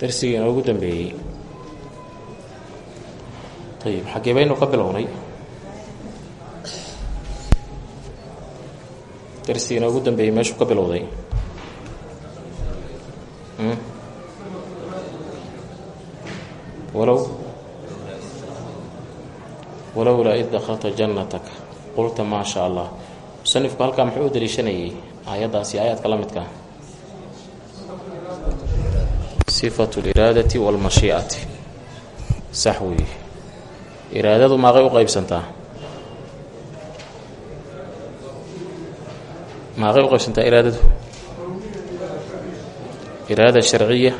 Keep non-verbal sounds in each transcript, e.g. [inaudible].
darsigii inoogu dambeeyey. Ayib xaggee baynu ka bilownay. Darsigii inoogu dambeeyey meeshuu ka bilowday. Walow. Walowlaa id dakhalta jannataka qulta maa sha allah. Musanifku halkaa muxuu u daliishanayay aayaddaasi aayaadka la midkaa sifatu liraadati walmashii'ati sax weeye iraadadu maaqay u qaybsantaa? Maaqay u qaybsantaa iraadadu? Iraada sharciya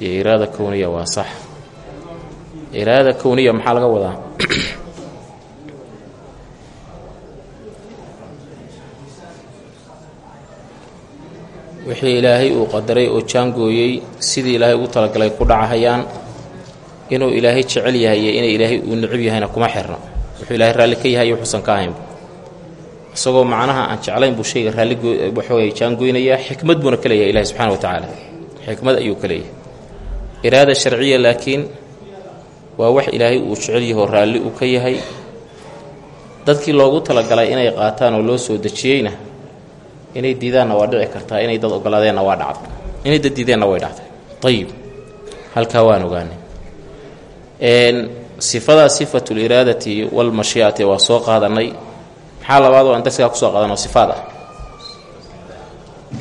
iyo iraada kowniya waa sax. Iraada maxaa laga wadaa wixii ilaahay uu qadaray oo jaangooyey sidii ilaahay ugu talagalay ku dhacahayaan inuu ilaahay jecel yahay iyo inay ilaahay uu necib yahayna kuma xirno. Wuxuu ilaahay raalli ka yahay wuxuusan ka ahaynba isagoo macnaha aan jeclayn buu shayga raalli waxaweye jaangooynayaa xikmad buuna ka leeyahay ilahi subxana wa tacaala. Xikmad ayuu ka leeyahay. Iraada sharciya laakiin waa wax ilaahay uu jecel yahoo raalli uu ka yahay. Dadkii loogu talagalay inay qaataan oo loo soo dejiyeyna inay diidaanna waa dhici kartaa. Inay dad ogolaadeenna waa dhacday inay dad diideenna way dhacday. Ayib halkaa waan ogaanay. Sifadaa sifatu liraadati walmashii'ati waa soo qaadanay. Maxaa labaad oo aan darsigaa ku soo qaadanoo sifaad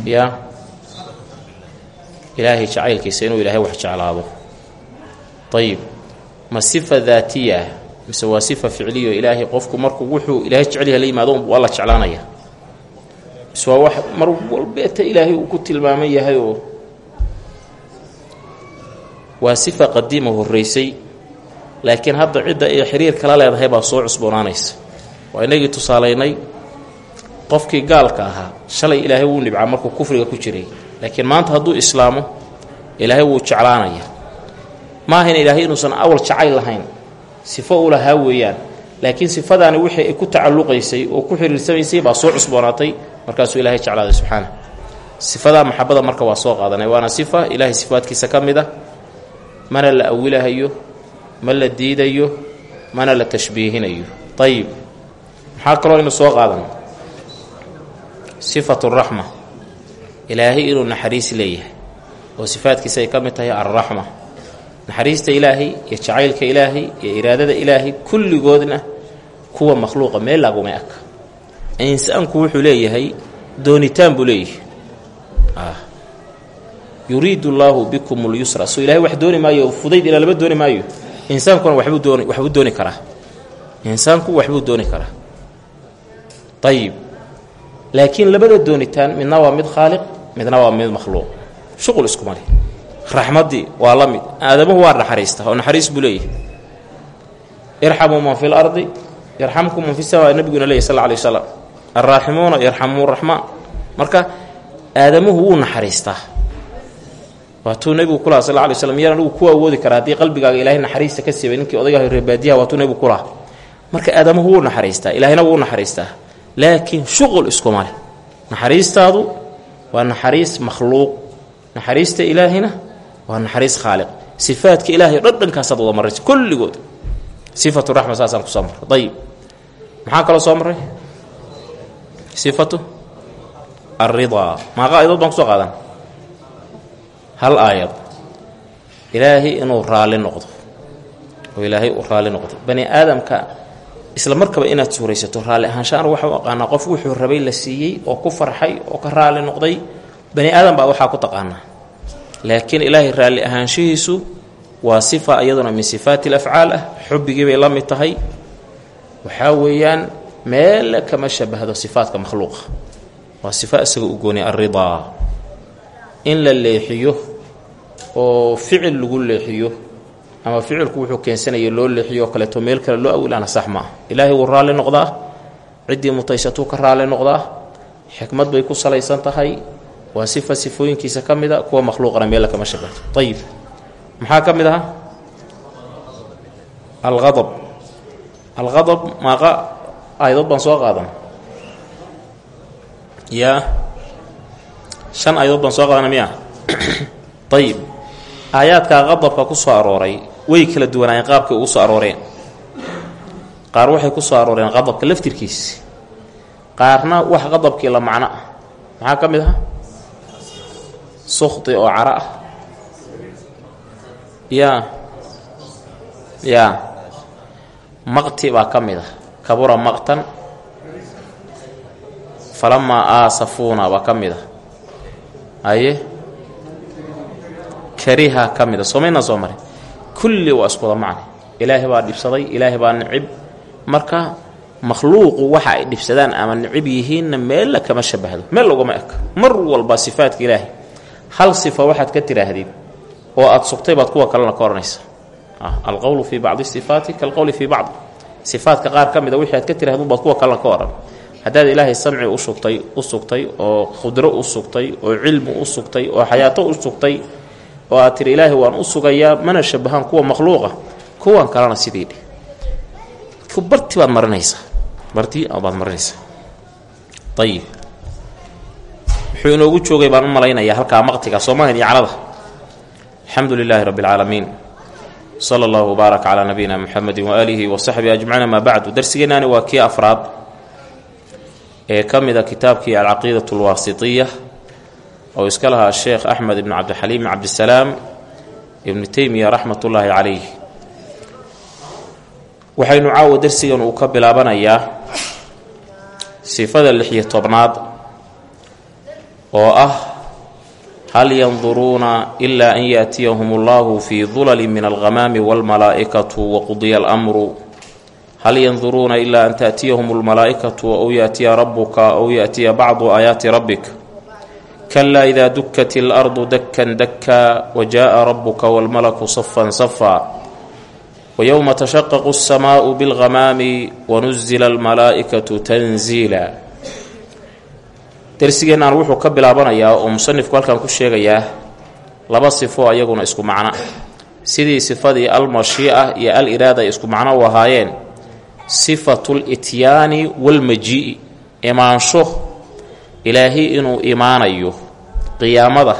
ya? Ilaahay jacaylkiisa inuu ilaahay wax jeclaado. Ayib ma sifa daatiya? Mise waa sifa ficliyo ilaahay qofku markuu wuxuu ilaahay jecel yahay la yimaado waa la jeclaanaya mise waa wax mar walbeeta ilaahay uu ku tilmaaman yahay oo waa sifa qadiima horraysay laakiin hadda cidda ay xiriir kala leedahay baa soo cusboonaanaysa. Waa inagii tusaalaynay qofkii gaalka ahaa shalay ilaahay wuu nibcaa markuu kufriga ku jiray. Laakiin maanta hadduu islaamo ilaahay wuu jeclaanaya. Ma ahayn ilaahay inuusan awal jacayl lahayn. Sifo u lahaa weeyaan laakiin sifadaani wixii ay ku tacalluqaysay oo ku xiriirsamaysay baa soo cusboonaatay markaasuu ilaahay jeclaaday subxaana. Sifadaa maxabada marka waa soo qaadanay waana sifa ilaahay sifaadkiisa ka mid a mana la awilahayo ma la diidayo mana la tashbiihinayo. Ayib maxaa kaloo soo qaadan sifatu raxma ilaahay inuu naxariis leeyahay oo sifaadkiisa ay ka tahay alraxma naxariista ilaahay iyo jacaylka ilaahay iyo iraadada ilaahay kulligoodna kuwa makhluuqa meel laguma aka insaanku wuxuu leeyahay doonitaan buu leeyahay. Yuriidu llaahu bikum lyusra soo ilahay wax dooni maayo fudayd ilaa lama dooni maayo. Insaankuna waxbuu dooni waxbuu dooni karaa. Insaanku waxbuu dooni karaa. Ayib laakiin labada doonitaan midna waa mid khaaliq midna waa mid makhluuq. Shuqul iskuma leh raxmaddii waa la mid. Waa naxariista oo naxariis buu leeyahay. Irxamuu man fi yarxamkum man fi sama nabiguna leeyahy sal alay waslam alraaximuuna yarxamu raxmaan marka aadamuhu wuu naxariistaa. Waatuu nebigu kulaha sal lay slm miyaan ku awoodi karaa haddii qalbigaaga ilaahay naxariista ka siibay ninkii odaygaah reebaadiyaha waatuu nebigu kulaha marka aadamuhu wuu naxariistaa. Ilaahayna wuu naxariistaa. Laakiin shuqul iskuma leh naxariistaadu waa naxariis makhluuq. Naxariista ilaahina waa naxariis khaaliq. Sifaadka ilahay o dhan wada maraysa kulligood sifatu raxma saasaan ku soo marray. Ayib. Maxaa kaloo soo marray? Sifatu alridaa maaqa ayadood baan ku soo qaadan? Hal aayad. Ilaahay inuu raalli noqdo. Oo ilaahay uu raalli noqdo. Bani aadamka isla markaba inaad suuraysato raalli ahaanshaana waxa u aqaanaa qof wuxuu rabay la siiyey oo ku farxay oo ka raalli noqday. Bani aadam baa waxaa ku taqaanaa. Laakiin ilaahay raalli ahaanshihiisu waa sifa iyaduna min sifaati alafcaal ah. Xubbigii bay la mid tahay. Waxaa weeyaan meelle kama shabahdo sifaadka makhluuqa. Waa sifa isaga u gooni alridaa in la leexiyo oo ficil lagu leexiyo ama ficilku wuxuu keensanaya loo leexiyo oo kaleeto meel kale loo awilaana sax ma ah ilaahay wuu raalli noqdaa. Ciddii mutaysatuu bay ku salaysan tahay. Waa sifa sifooyinkiisa ka mid a kuwa makhluuqana kama shabahdo. Ayib maxaa ka mid ahaa alqadab alqadab maaqa aayadood baan soo qaadan. Yaa shan aayadood baan soo qaadana miya? [clears throat] Ayib aayaadkaa qadabka ku soo arooray way kala duwanaayeen qaabkay ugu soo arooreen. Qaar waxay ku soo arooreen qadabka laftirkiisi. Qaarna wax qadabkii la macno ah. Maxaa ka mid ah? Sukhti oo caro ah yaa yaa maqti baa ka mid ah. Kabura maqtan. Falamaa aasafuuna baa ka mid ah. Aye kariha ka mid a soomaynaa soo marin. Kulli waa iskuwada macne ilaahay baa dhibsaday ilaahay baa nicib. Marka makhluuqu waxa ay dhibsadaan ama nicib yihiinna meella kama shabahdo. Meel laguma eka mar walba sifaadka ilaahay. Hal sifa waxaad ka tiraahdid oo aad sugtay baad kuwa kalena ka odhanaysa alqowlu fii bacdi sifaati kalqowli fii bacd. Sifaadka qaar ka mida wixii aad ka tirahdun baad kuwa kalena ka odhan haddaad ilaahay samci u sugtay u sugtay oo khudro u sugtay oo cilmi u sugtay oo xayaato u sugtay oo aad tiri waan u sugayaa mana shabahaan kuwa makhluuqa. Kuwan kalena sidii barti baad marinaysaa. Barti baad marinaysaa. Ayib wuxuu inoogu joogay baan u malaynayaa halkaa maqtiga soomahan iyo calada alxamdu lilaahi rabbi اlcaalamiin sala allahu wbaarak calaa nabiyina muxamedi waaalihi wa saxbihi ajmaciin amaa bacdu darsigeennaani waa kii afraad ee ka mida kitaabkii alcaqiidat alwaasitiya oo iska lahaa sheekh axmed ibn cabdixaliim cabdisalaam ibnu teymiya raxmat ullaahi calayh waxaynu caawa darsigan uu ka bilaabanayaa sifada lix-iyo tobnaad oo ah hal yanduruuna ilaa an yaatiyahum allahu fii dulali min alghamaami walmalaa'ikatu waqudiya almru hal yanduruuna ilaa an taatiyahum almalaa'ikatu ow yaatiya rabuka ow yaatiya bacdu aayaati rabbik kalaa idaa dukkat ilardu dakkan dakka wajaaa rabuka walmalaku safan safa wayowma tashaqaqu alsamaa'u bilghamaami wanuzila almalaa'ikatu tanziila darsigeennan wuxuu ka bilaabanayaa oo musanifku halkan ku sheegayaa laba sifo ayaguna isku macno. Sidii sifadii almashii'a iyo al iraada ay isku macno u ahaayeen sifatu lityaani walmajii'i imaansho. Ilaahi inuu imaanayo qiyaamada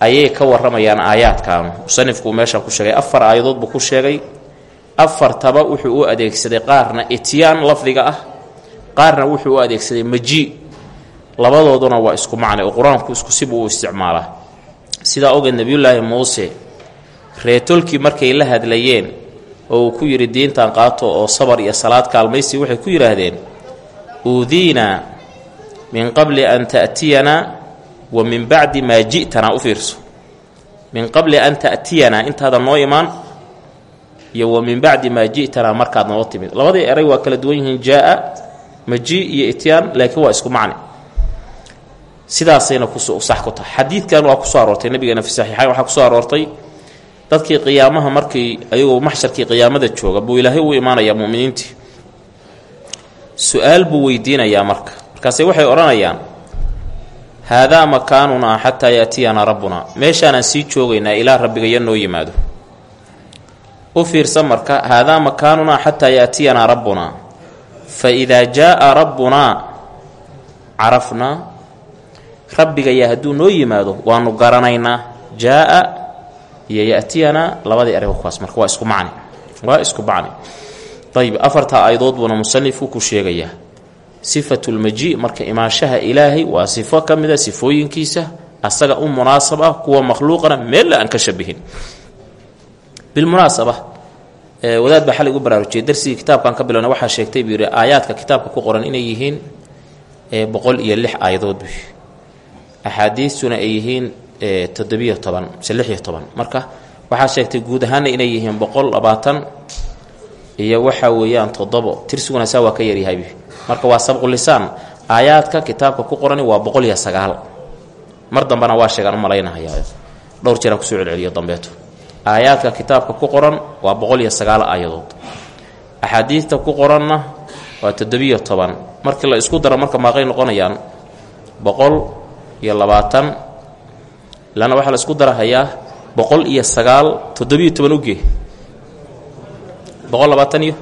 ayay ka warramayaan aayaadkaanu musanifkuu meeshan ku sheegay afar aayadood buu ku sheegay. Afartaba wuxuu u adeegsaday qaarna ityaan lafdiga ah qaarna wuxuu u adeegsaday majii labadooduna waa isku macnay oo qur'aanku isku sibuu u isticmaalaa. Sidaa ogeed nebiyullaahi muuse reetolkii markay la hadlayeen oo uu ku yidhi diintan qaato oo sabar iyo salaad kaalmaysi waxay ku yidhaahdeen uudiinaa min qabli an ta'tiyanaa wa min bacdi maa ji'tanaa u fiirso. Min qabli an ta'tiyanaa intaadan noo imaan iyo wa min bacdi maa ji'tanaa markaad noo timid. Labadii eray waa kala duwan yihiin jaa'a majii iyo ityaan laakiin waa isku macni sidaasayna kusax ku tahay. Xadiidkan waa ku soo aroortay nabigeena fi saxiixayn waxaa ku soo aroortay dadkii qiyaamaha markii ayagoo maxsharkii qiyaamada jooga buu ilaahay u imaanayaa muminiintii. Su'aal buu weydiinayaa marka. Markaase waxay odhanayaan haadaa makaanunaa xataa yaatiyanaa rabbunaa meeshaanaan sii joogaynaa ilaa rabbigaya noo yimaado. U fiirsa marka haadaa makaanunaa xataa yaatiyanaa rabbunaa fa idaa jaaa rabbunaa carafnaa rabbigaya hadduu noo yimaado waanu garanaynaa. Jaaa iyo yatiyanaa labadii ereyba kuwaas marka waa isku macni. Waa isku macni. Ayib afartaa aayadood buuna musanifku ku sheegayaa. Sifatulmaji marka imaanshaha ilaahay waa sifo ka sifooyinkiisa asaga u munaasab ah kuwa makhluuqana meella aan ka shabihin. Bilmunaasaba wadaad baa ugu baraarujiyay darsigii kitaabkan ka bilowna waxaa sheegtay buu yidhi aayaadka kitaabka ku qoran inay yihiin boqol iyo lix aayadood bu axaadiistuna ay yihiin toddobiyo toban mise lixiyo toban marka waxaa sheegtay guud ahaana inay yihiin boqol labaatan iyo waxa weeyaan toddobo tirsiguna saa waa ka yaryahay marka waa sabqulisaan aayaadka kitaabka ku qorani waa boqol iyo sagaal mar dambena waa sheegaan u malaynahayaa dhowr jeeraan ku soo celceliyo dambeeto aayaadka kitaabka ku qoran waa boqol iyo sagaal aayadood axaadiidta ku qoranna waa toddobiyo toban la isku daro marka maaqay noqonayaan iyo labaatan. Ilaana waxaa la isku darahayaa boqol iyo sagaal toddobiyo toban ugee boqol labaatan iyo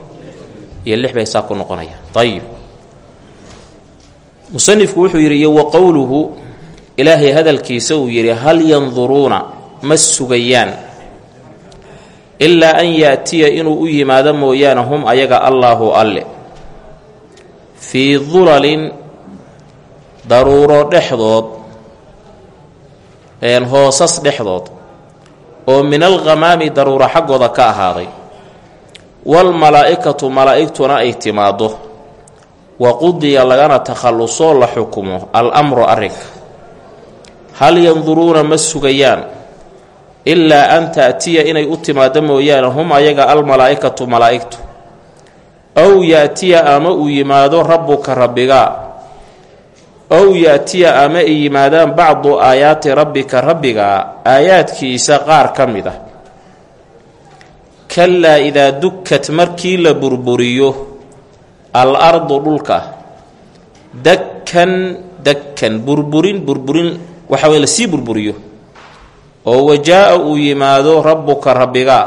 iyo lix bay saa ku noqonaya. Ayib musanifku wuxuu yidhi wa qowluhu ilaahay hadalkiisa uu yidhi hal yanduruuna ma sugayaan. Ilaa an yaatiya inuu u yimaado mooyaane hum ayaga allaahu alle. Fii dulalin daruuro dhexdood hoosas dhexdood oo min alghamaami daruuro xaggooda ka ahaaday. Waalmalaa'ikatu malaa'igtuna ay timaaddo. Wa qudiya lagana takhallusoo la xukumo al amru arrinka hal yanduruuna ma sugayaan? Ilaa an ta'tiya inay u timaaddo mooyaane hum ayaga almalaa'ikatu malaa'igtu. Ow yaatiya ama uu yimaado rabbuka rabbigaa ow yaatiya ama ay yimaadaan bacdu aayaati rabbika rabbigaa aayaadkiisa qaar ka mid ah. Kalaa idaa dukkat markii la burburiyo al ardu dhulka dakkan dakkan burburin burburin waxa weye la sii burburiyo oo wajaa-a uu yimaado rabbuka rabbigaa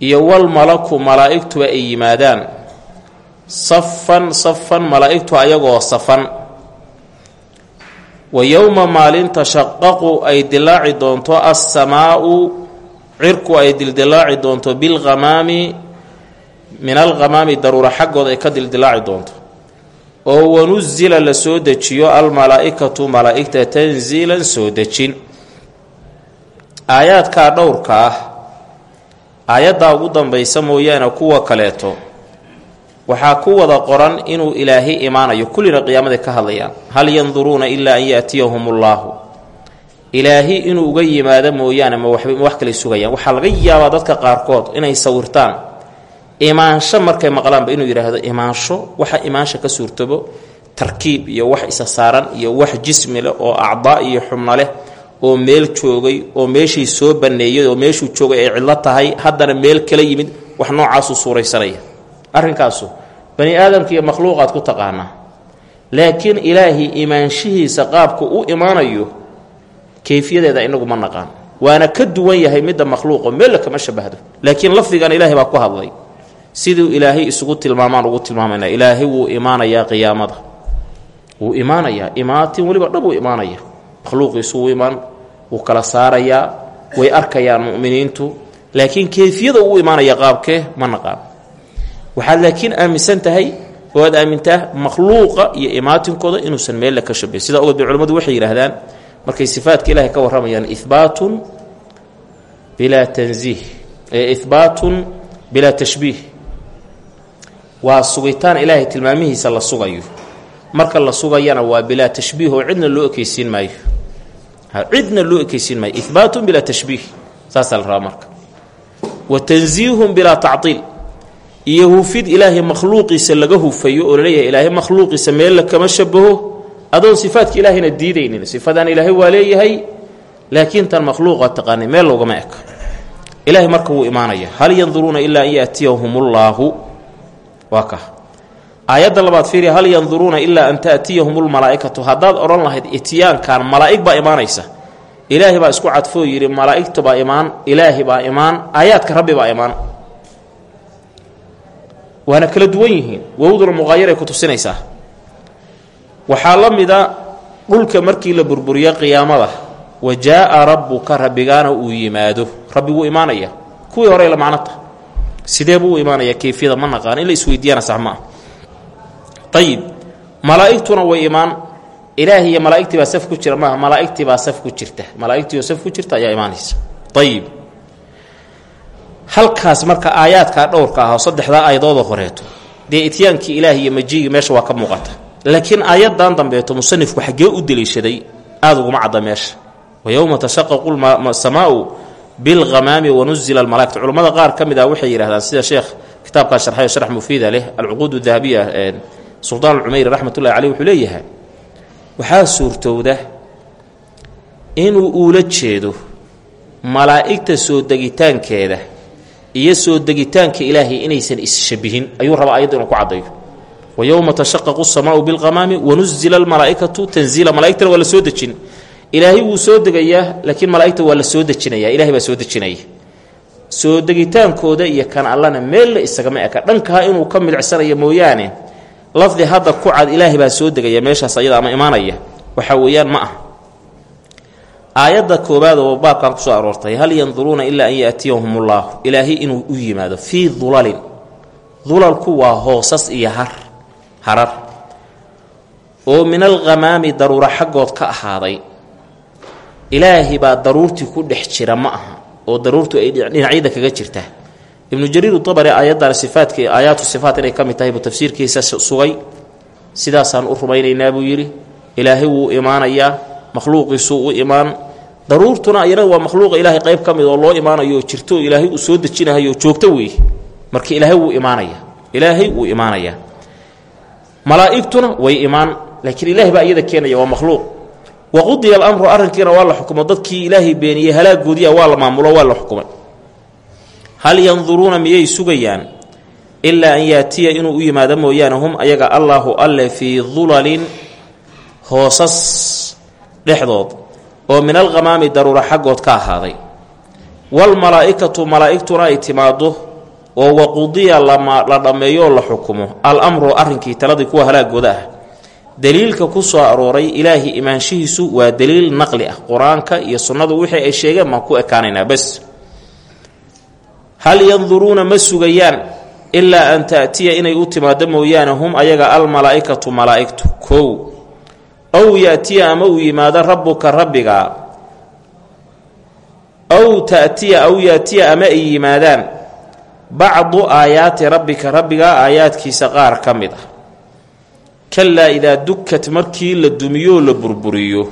iyo walmalaku malaa'igtuba ay yimaadaan safan safan malaa'igtu ayagoo safan wa yowma maalin tashaqaqu ay dilaaci doonto assamaa'u cirku ay dildilaaci doonto bilghamaami min alghamaami daruura xaggooda ay ka dildilaaci doonto. Oo wanusila la soo dejiyo almalaa'ikatu malaa'igta tanziilan soo dejin. Aayaadkaa dhowrka ah aayaddaa ugu dambaysa mooyaane kuwa kaleeto waxaa ku wada qoran inuu ilaahay imaanayo. Kullina qiyaamaday ka hadlayaan. Hal yanduruuna ilaa an yaatiyahum ullaahu ilaahi inuu uga yimaado mooyaane ma wax kale sugayaan. Waxaa laga yaabaa dadka qaarkood inay sawirtaan. Imaansho markay maqlaanba inuu yidhaahdo imaansho. Waxa imaansha ka suurtabo tarkiib iyo wax isa saaran iyo wax jismi leh oo acdaa iyo xubno leh oo meel joogay oo meeshii soo banneeyay oo meeshuu joogay ay cidlo tahay. Haddana meel kala yimid wax noocaasuu suuraysanaya arrinkaasu bani aadamka iyo makhluuqaad ku taqaanaa. Laakiin ilaahay imaanshihiisa qaabku u imaanayo kayfiyadeeda inagu ma naqaan. Waana ka duwan yahay midda makhluuqo meella kama shabahdo. Laakiin lafdigan ilaahay baa ku hadlay. Siduu ilaahay isugu tilmaamaan ugu tilmaamayna ilaahay wuu imaanayaa qiyaamada. Wuu imaanayaa. Imaatin weliba dhab uu imaanaya makhluuqiisu wuu imaan wuu kala saarayaa way arkayaan mu'miniintu. Laakiin kayfiyada uu imaanaya qaabkee ma naqaan waxaad laakiin aaminsan tahay oo aad aamintaa makhluuqa iyo imaatinkooda inuusan meella ka shabahin sidaa ogeed bay culimmadu waxay yidhaahdaan markay sifaadka ilaahay ka warramayaan ihbaatun bilaa tanziih. Ihbaatun bilaa tashbiih. Waa sugitaan ilaahay tilmaamihiisa la sugayo. Marka la sugayana waa bilaa tashbiih oo cidna loo ekeysiin maayo. Cidna loo ekeysiin maayo. Ihbaatun bilaa tashbiih. Saasaa la rabaa marka. Wa tanziihun bilaa tactiil iyo hufid ilaahay makhluuqiisa laga hufayo oo la leeyahay ilaahay makhluuqiisa meella kama shabaho adoon sifaadka ilaahayna diidaynin sifadan ilaahay waa leeyahay laakiin tan makhluuqa taqaanay meel loogama eka ilaahay marka wuu imaanaya hal yanduruuna ilaa an yaatiyahumullaahu waa ka. Aayadda labaad fiiri hal yanduruuna ilaa an taatiyahum lmalaa'ikatu haddaad odhan lahayd ityaankan malaa'ig baa imaanaysa. Ilaahay baa isku cadfoo yidhi malaa'igta baa imaan ilaahi baa imaan aayaadka rabbi baa imaan waana kala duwan yihiin. Wowduna muqaayaray ku tusinaysaa. Waxaa la mida dhulka markii la burburiyo qiyaamada. Wa jaa'a rabbuka rabbigaana uu yimaado. Rabbi wuu imaanaya. Kuwii hore la macnota sidee buu u imaanaya? Kayfiyada ma naqaan. In la isweydiiyana sax ma ah. Ayib malaa'igtuna way imaan. Ilaahi iyo malaa'igtii saf ku jira maaha. Malaa'igtii saf ku jirta. Malaa'igtiioo saf ku jirta ayaa imaanaysa. Ayib halkaas marka aayaadkaa dhowrka ah oo saddexdaa aayadooda horeeto dee ityaankii ilaahi iyo majiigii meesha waa ka muuqata. Laakiin aayaddan dambeeto musanifku xaggee u deliishaday aada uguma cadda meesha. Wa yowma tashaqaqu samaau bilhamaami wanuzila almalaa'ikatu. Culammada qaar ka mid ah waxay yidhahdaan sida sheekh kitaabkaa sharxay oo sharx mufiida leh alcuquud dahabiya suldaan alcumeyri raxmatullahi caleyh wuxuu leeyahay waxaa suurtowda inuu uula jeedo malaa'igta soo degitaankeeda iyo soo degitaanka ilaahay inaysan isshabihin ayuu rabaa ayadda inuu ku caddayo wa yowma tashaqaqu samaau bilhamaami wanuzila almalaa'ikatu tanziila malaigtana waa la soo dejin. Ilaahay wuu soo degayaa laakiin malaa'igta waa la soo dejinaya ilahay baa soo dejinaya. Soo degitaankooda iyo kan allana meel la isagama eka dhankaa inuu ka milicsanayo mooyaane lafdi hadda ku cad ilaahay baa soo degaya meeshaas ayada ama imaanaya. Waxa weeyaan ma ah aayadda koowaad oo baabkan ku soo aroortay hal yanduruuna ilaa an yaatiyahum ullahu ilaahay inuu u yimaado fii dulalin dulalku waa hoosas iyo har harar. Oo min alghamaami daruura xaggood ka ahaaday. Ilaahi baa daruurtii ku dhex jira ma aha oo daruurtu ay dhinacyada kaga jirta. Ibnu jariir abari aayaddan sifaadka aayaatu sifaat inay ka mid tahay buu tafsiirkiisa sugay. Sidaasaan u rumaynaynaa buu yidhi. Ilaahay wuu imaanayaa makhluuqiisuu u imaan. Daruurtuna iyana waa makhluuqa ilaahay qayb ka mid oo loo imaanayo jirto oo ilaahay uu soo dejinahayo joogto weeye marka ilaahay wuu imaanaya. Ilaahay wuu imaanayaa malaa'igtuna way imaan laakiin ilaahay baa iyada keenaya waa makhluuq. Waqudiya alamru arrinkiina waa la xukumo. Dadkii ilaahay beeniyey halaagoodiya waa la maamulo waa la xukumay. Hal yanduruuna miyay sugayaan? Ilaa an yaatiya inuu u yimaado mooyaane hum ayaga allaahu alle fii dulalin hoosas dhexdood oo min alkhamaami daruura xaggood ka ahaaday. Waalmalaa'ikatu malaa'igtuna ay timaaddo oo waqudiya la dhammeeyo oo la xukumo. Al-amru arrinkii taladii kuwa halaagooda ah. Daliilka ku soo arooray ilaahi imaanshihiisu waa daliil naqli ah. Qur'aanka iyo sunnadu wixii ay sheegeen baan ku ekaanaynaa bas hal yanduruuna ma sugayaan ilaa an ta'tiya inay u timaado mooyaane hum ayaga almalaa'ikatu malaa'igtu. Kow ow ya'tiya ama uu yimaado rabbuka rabbiga. Ow ta'tiya aw ya'tiya ama ay yimaadaan. Bacdu aayaati rabbika rabbiga aayaadkiisa qaar ka mid ah. Kalaa idaa dukat markii la dumiyoo la burburiyo.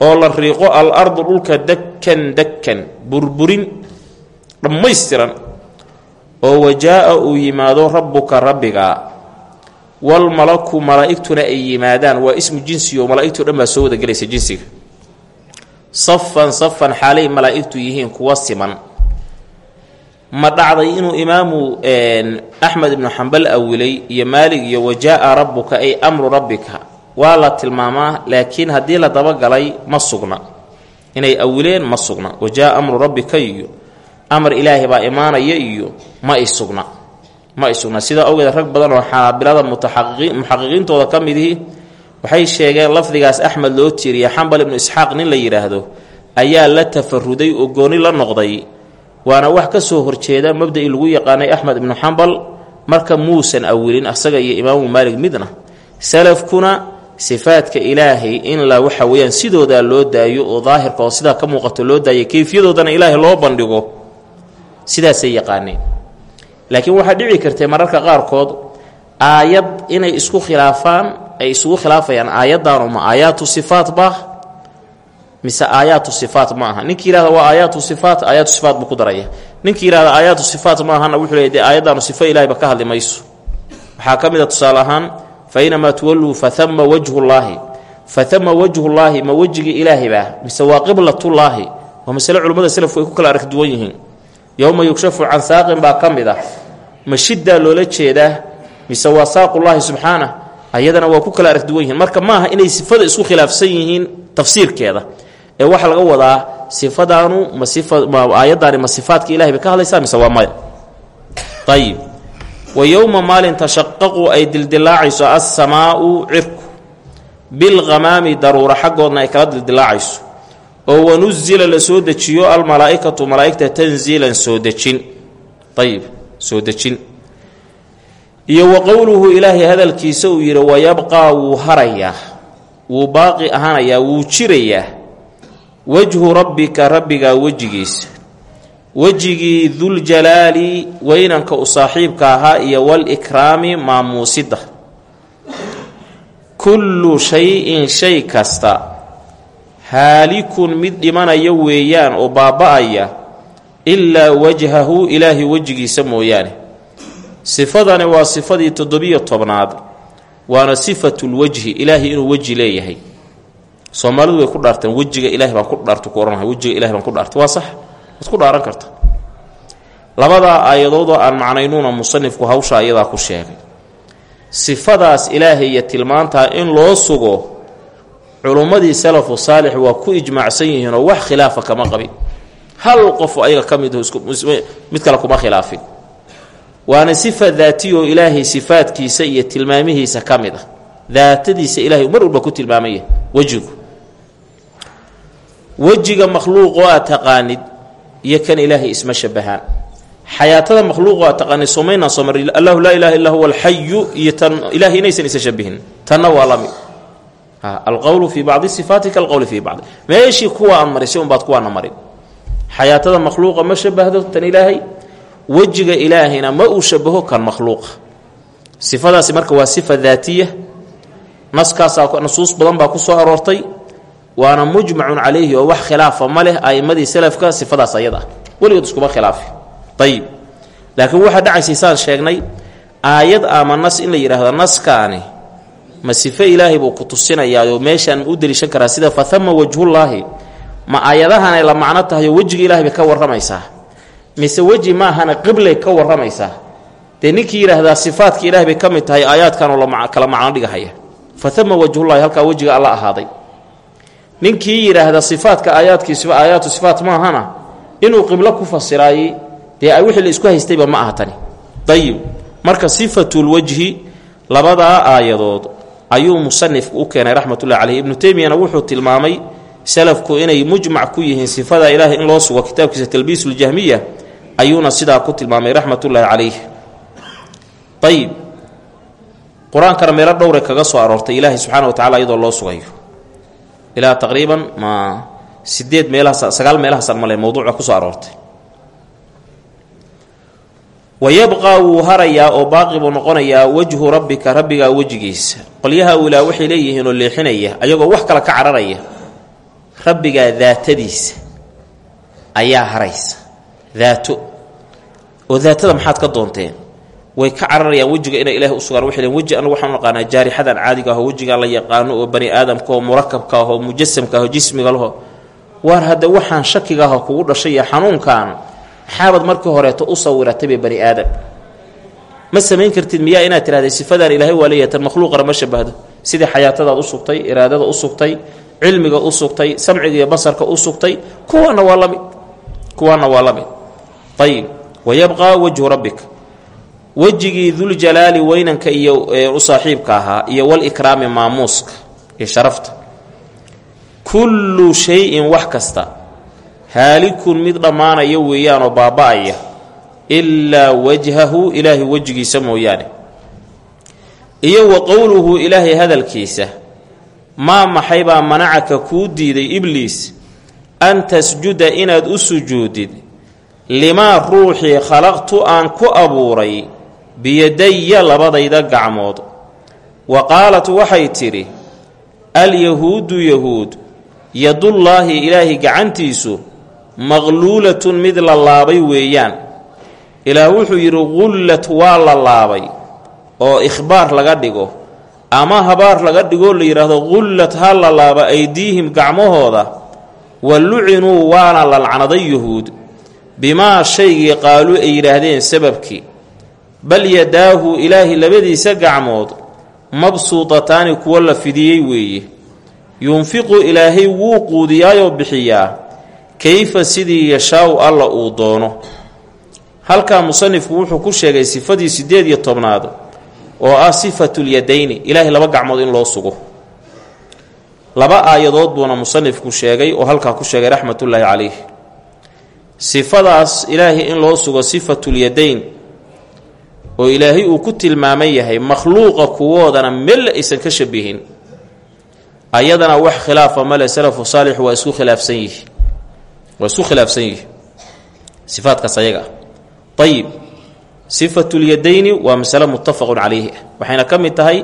Oo la riiqo al ardu dhulka dakkan dakkan burburin dhammaystiran. Oo wajaa-a uu yimaado rabbuka rabbiga walmalaku malaa'igtuna ay yimaadaan waa ismu jinsiyo malaa'igto dhan baa soo wada gelaysa jinsiga. Safan safan xaalay malaa'igtu yihiin kuwa siman. Ma dhacday inuu imaamu axmed ibnu xambal awilay iyo maalig iyo wajaa-a rabbuka ay amru rabbika. Waa la tilmaamaa laakiin haddii la dabagalay ma sugna. Inay awileen ma sugna. Wajaa amru rabbika iyo amar ilaahi baa imaanaya iyo ma i sugna ma i sugna sidaa awgeed rag badan oo xaabilada muxaqiqiintooda ka midihi waxay sheegeen lafdigaas axmed loo tiiriya xambal ibnu isxaaq nin la yidhaahdo ayaa la tafaruday oo gooni la noqday. Waana wax ka soo horjeeda mabda-ii lagu yaqaanay axmed ibnu xambal marka muusan awilin asaga iyo imaamu maalig midna. Salafkuna sifaadka ilaahay in la waxa weeyaan sidoodaa loo daayo oo daahirka oo sidaa ka muuqato loo daayo keyfiyadoodana ilaahay loo bandhigo. Sidaasay yaqaaneen laakiin waxaa dhici kartay mararka qaarkood aayad inay isku khilaafaan ay isugu khilaafayaan aayaddaanu ma aayaatu sifaat ba? Mise aayaatu sifaat ma aha. Ninkii yihahda waa aayaatu sifaat aayaatu sifaat buu ku daraya. Ninkii yihahda aayaatu sifaat ma ahana wuxuu leey dee aayaddaanu sifo ilahayba ka hadli mayso waxaa ka mid a tusaale ahaan fa inamaa tuwalluu fahama wajhullaahi fahama wajhullaahi ma wejigii ilaahaybaa mise waa qiblatullaahi. Waa masale culimmada selafku ay ku kala arag duwan yihiin yowma yugshafu can saaqin baa ka mid ah. Ma shiddaa loola jeedaa mise waa saaqullaahi subxaanah ayadana waa ku kala arag duwan yihiin. Marka maaha inay sifada isku khilaafsan yihiin tafsiirkeeda ee waxaa laga wadaa sifadaanu ma aayaddaani ma sifaadka ilahay bay ka hadlaysaa mise waa maya? Ayib wa yowma maalin tashaqaqu ay dildilaacayso assamaa'u cirku. Bilghamaami daruura xaggoodna ay kala dildilaacayso oo wanuzila la soo dejiyo almalaa'ikatu malaa'igta tanziilan soo dejin. Ayib soo dejin. Iyo wa qowluhu ilaahay hadalkiisa uu yidhi wayabqaa wuu harayaa wuu baaqi ahaanayaa wuu jirayaa wejhu rabbika rabbigaa wejigiisa. Wejigii duljalaali weynanka u saaxiibka ahaa iyo walikraami maamuusidda kullu shay-in shay kasta haalikun mid dhimanaya weeyaan oo baaba-aya ilaa wajhahu ilaahay wejigiisa mooyaane. Sifadani waa sifadii toddobiyo tobnaad waana sifatulwejhi ilaahay inuu weji leeyahay. Soomaalidu way ku dhaarteen wejiga ilahay baan ku dhaarta ku ohanay wejiga ilahay baan ku dhaarta waa sax waad dhaaran karta. Labadaa aayadoodoo aan macnaynuuna musanifku hawsha ayadaa ku sheegay. Sifadaas ilaahay iyo tilmaantaa in loo sugo culummadii salafu saalix waa ku ijmaacsan yihiinoo wax khilaafa kama qabin. Hal qof ayaga ka mid mid kale kuma khilaafin. Waana sifa daatiyoo ilaahay sifaadkiisa iyo tilmaamihiisa ka mid ah. Mar walba ku tilmaamaya wejigu. Wejiga makhluuqoo aad taqaanid iyo kan ilaahay isma shabahaan. Xayaatada makhluuqoo aad taqaanid somaynaa soo mar allahu laa ilaha illa huwa alxayu iyo tan ilahay inaysan isa shabihin tanna waa la alqowlu fii bacdi sifaati kalqowli fii bacdi meeshii kuwa aad marisay unbaad kuwaana marin xayaatada makhluuqa ma shabahdo tan ilaahay wejiga ilaahayna ma uu shabaho kan makhluuqa sifadaasi marka waa sifa daatiya naskaasaa nusuus badan baa ku soo aroortay waana mujmacun calayhi oo wax khilaafa ma leh a'immadii salafka sifadaas ayada ah weligood iskuma khilaafi ayib laakiin waxaa dhacaysay sheegnay aayad ama nas in la yidhaahdo naskaani ma sife ilaahay buu ku tusinayaa meeshaan u deliishan karaa sida fahama wajhullaahi ma aayadahanay la macno tahay oo wejiga ilahay ka warramaysaa. Mise weji maahana qiblay ka warramaysaa. Dee ninkii yidhaahdaa sifaadka ilahay bay ka mid tahay aayaadkanoo kala macno dhigahaya. Fahama wajhullaahi halkaa wejiga alla ahaaday. Ninkii yidhaahda sifaadka aayaadkiisiba aayaatu sifaat maahana inuu qiblo ku fasiraayey dee wixii la isku haystayba ma aha tani. Ayib marka sifatulwajhi labadaa aayadood ayuu musanifku u keenay raxmatullahi caleyh ibnu teymiyana wuxuu tilmaamay salafku inay mujmac ku yihiin sifada ilaahay in loo sugo kitaabkiisa talbiisuljahmiya ayuuna sidaa ku tilmaamay raxmatullaahi calayh ayib qur'aankana meelo dhowray kaga soo aroortay ilaahay subxaana wa tacala iyadoo loo sugayo. Ilaa taqriiban ma sideed meelahaas sagaal meelahaasaan male mawduuca ku soo aroortay wayabqaa wuu harayaa oo baaqi buu noqonayaa wejhu rabbika rabbigaa wejigiisa qolyaha wilaa waxay leeyihiinoo leexinaya ayagoo wax kale ka cararaya rabbigaa daatadiisa ayaa haraysa daato oo daatada maxaad ka doonteen way ka cararayaan wejiga inay ilaahay u sugaan waxay leen weji anagu waxaanu naqaanaa jaarixadan caadiga ahoo wejigaa la yaqaano oo bani aadamka oo murakabka ahoo mujasamka ahoo jismiga laho waar hadda waxaan shakiga kugu dhashay iyo maxaabad markii horeeto u sawiratayba bani aadam. Ma samayn kartid miyaa inaad tidhahday sifadaan ilaahay waa leeyahay tan makhluuqana ma shabahdo sidii xayaatadaad u sugtay iraadada u sugtay cilmiga u sugtay samciga iyo basarka u sugtay kuwaana waa la mid kuwaana waa la mid. Ayib wayabqaa wajhu rabbika wejigii duljalaali weynanka iyo u saaxiibka ahaa iyo walikraami maamuuska iyo sharafta. Kullu shay-in wax kasta haalikun mid dhammaanaya weeyaanoo baaba-aya ilaa wajhahu ilaahay wejigiisa mooyaane. Iyo wa qowluhu ilaahay hadalkiisa maa maxay baa manacaka kuu diiday ibliis? An tasjuda inaad u sujuudid? Limaa ruuxii khalaqtu aan ku abuuray biyadaya labadayda gacmood. Wa qaalat waxay tidhi alyahuudu yahuud yadullaahi ilaahay gacantiisu maqluulatun mid la laabay weeyaan. Ilaah wuxuu yidhi qullad waa la laabay oo ikhbaar laga dhigo. Ama habaar laga dhigoo la yidhaahdo qullad ha la laaba aydiihim gacmahooda wa lucinuu waana la lacnaday yuhuud. Bimaa shaygii qaaluu ay yidhaahdeen sababkii. Bal yadaahu ilaahi labadiisa gacmood mabsuudataani kuwa la fidiyey weeye. Yunfiqu ilaahay wuu quudiyaayoo bixiyaa kayfa sidii yashaau alla uu doono. Halkaa musanifku wuxuu ku sheegay sifadii siddeed iyo tobnaad oo ah sifatulyadayni ilaahay laba gacmood in loo sugo. Laba aayadood buuna musanifku sheegay oo halkaa ku sheegay raxmatullaahi calayh. Sifadaas ilaahay in loo sugo sifatulyadayn oo ilaahay uu ku tilmaaman yahay makhluuqa kuwoodana mel aysan ka shabihin ayadana wax khilaafa male salafu saalix waa isku khilaafsan yihi waa isku khilaafsan yihi sifaadkaas ayaga ah. Ayib sifatulyadayni waa masale muttafaqun calayhi ah waxayna ka mid tahay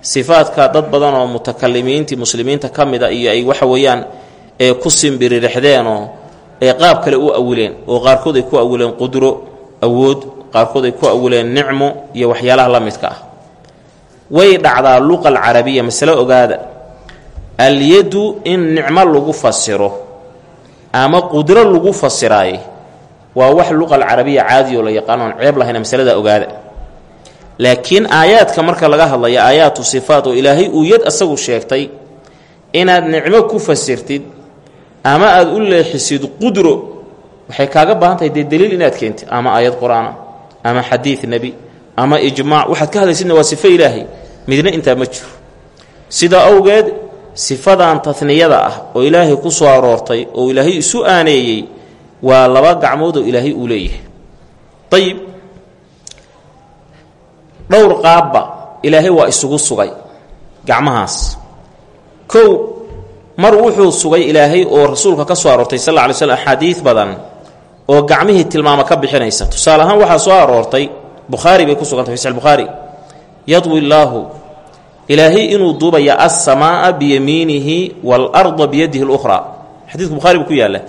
sifaadka dad badan oo mutakalimiintii muslimiinta ka mid a iyo ay waxa weeyaan ee ku simbiririxdeenoo ee qaab kale u awileen oo qaarkood ay ku awileen qudro awood qaarkood ay ku awileen nicmo iyo waxyaalaha la midka ah. Way dhacdaa luqa alcarabiya masale ogaada. Alyadu in nicmo lagu fasiro ama qudro lagu fasiraay waa wax luqa alcarabiya caadioo la yaqaanoon ceeb lahayna masalada ogaada. Laakiin aayaadka marka laga hadlayo aayaatu sifaat oo ilaahay uu yad asagu sheegtay inaad nicmo ku fasirtid ama aad u leexisid qudro waxay kaaga baahan tahay dee daliil inaad keentid ama aayad qur'aana ama xadiid nebi ama ijmaac. Waxaad ka hadlaysidna waa sifo ilaahay midna intaa ma jiro. Sidaa awgeed sifadan taniyada ah oo ilaahay ku soo aroortay oo ilaahay isu aaneeyey waa laba gacmood oo ilaahay uu leeyahay. Ayib dhowr qaabba ilaahay waa isugu sugay gacmahaas. Kow mar wuxuu sugay ilaahay oo rasuulka ka soo aroortay sal lla alay slm axaadiid badan oo gacmihii tilmaamo ka bixinaysa. Tusaale ahaan waxaa soo aroortay bukhaari bay ku sugantay fi sax bukhaari. Yadwi llaahu ilaahay inuu duubaya alsamaaa biyamiinihi waalarda biyadihi lukhraa xadiidku bukhari buu ku yaalla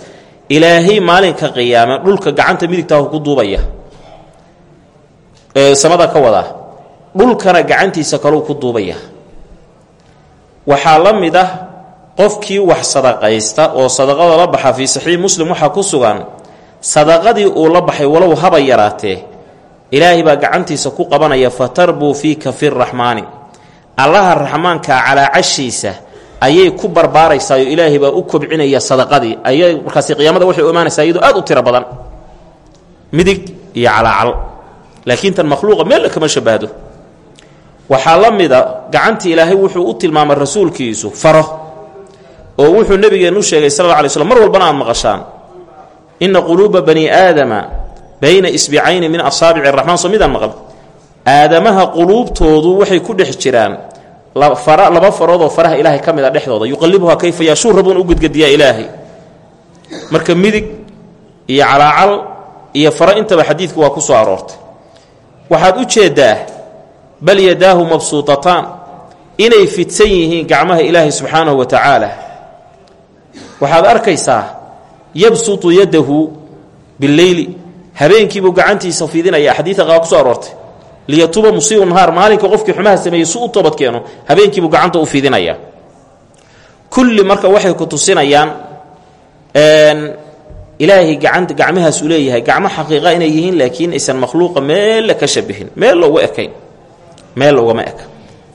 ilaahay maalinka qiyaame dhulka gacanta midigtaahu ku duubaya. Samada ka wadaa dhulkana gacantiisa kaleu ku duubaya. Waxaa la mid ah qofkii wax sadaqaysta oo sadaqada la baxa fii saxiix muslim waxaa ku sugan sadaqadii uu la baxay walow haba yaraatee ilaahay baa gacantiisa ku qabanaya fatarbuu fii kafi raxmaani allaha raxmaankaa calaa cashiisa ayay ku barbaaraysaayoo ilaahay baa u kobcinaya sadaqadii. Ayay markaasi qiyaamada waxay u imaanaysaa aad u tiro badan. Midig iyo calaacal. Laakiin tan makhluuqa meel kama shabahdo waxaa la mida gacantii ilaahay wuxuu u tilmaamay rasuulkiisu faro oo wuxuu nabigeennu sheegay sal alla alay mar walbana aad maqashaan. Inna quluuba bani aadama bayna isbicayni min asaabici araxmaan soo midaan maqal aadamaha quluubtoodu waxay ku dhex jiraan laba farood oo faraha ilaahay ka mid a dhexdooda. Yuqalibuhaa kayfa yaashuu rabuun u gedgediyaa ilaahay. Marka midig iyo calaacal iyo faro intaba xadiidku waa ku soo aroortay. Waxaad u jeeddaa bal yadaahu mabsuutataan inay fidsan yihiin gacmaha ilaahay subxaanahu wa tacaala. Waxaad arkaysaa yabsutu yadahu bileyli habeenkiibuu gacantiisa fidinaya xadiida qaa ku soo aroortay liyatuuba musiiu nahaar maalinka qofkii xumaha sameeyey si u toobadkeeno habeenkiibuu gacanta u fidinaya kulli marka waxay ku tusinayaan ilaahay gacanta gacmahaas uu leeyahay. Gacmo xaqiiqa inay yihiin laakiin aysan makhluuqa meella ka shabihin. Meel loogu ekayn. Meel loogama eka.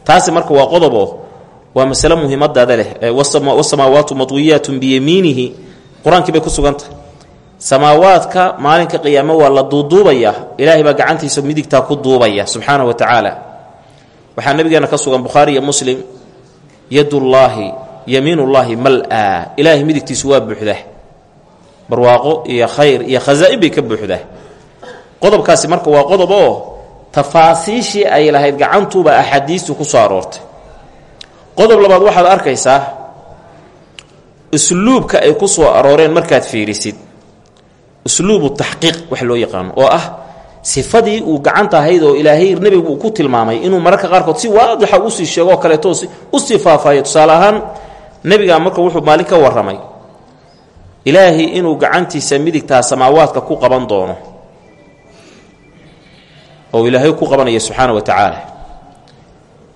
Taasi marka waa qodobo waa masale muhiimadaada leh. Wasamaawaatu madwiyaatun biyamiinihi qur'aankii bay ku sugantah samaawaadka maalinka qiyaame waa la duuduubaya. Ilaahay baa gacantiisa midigtaa ku duubaya subxaana wa tacaala. Waxaa nabigeena ka sugan bukhaari iyo muslim yadullaahi yamiinullaahi mal-a ilaahay midigtiisu waa buuxda. Barwaaqo iyo khayr iyo khasaa'in bay ka buuxdaa qodobkaasi marka waa qodob oo tafaasiishii ay lahayd gacantuuba axaadiistu ku soo aroortay. Qodob labaad waxaad arkaysaa usluubka ay ku soo arooreen markaad fiirisid usluubu taxqiiq wax loo yaqaano oo ah sifadii uu gacanta ahayd oo ilaahay nebigu ku tilmaamay inuu mararka qaarkood si waadixa u sii sheegoo kaleeto u sii faahfaahiyo tusaale ahaan nebigaa marka wuxuu maalin ka warramay ilaahay inuu gacantiisa midigtaa samaawaadka ku qaban doono. Oo ilaahay ku qabanaya subxaana wa tacaala.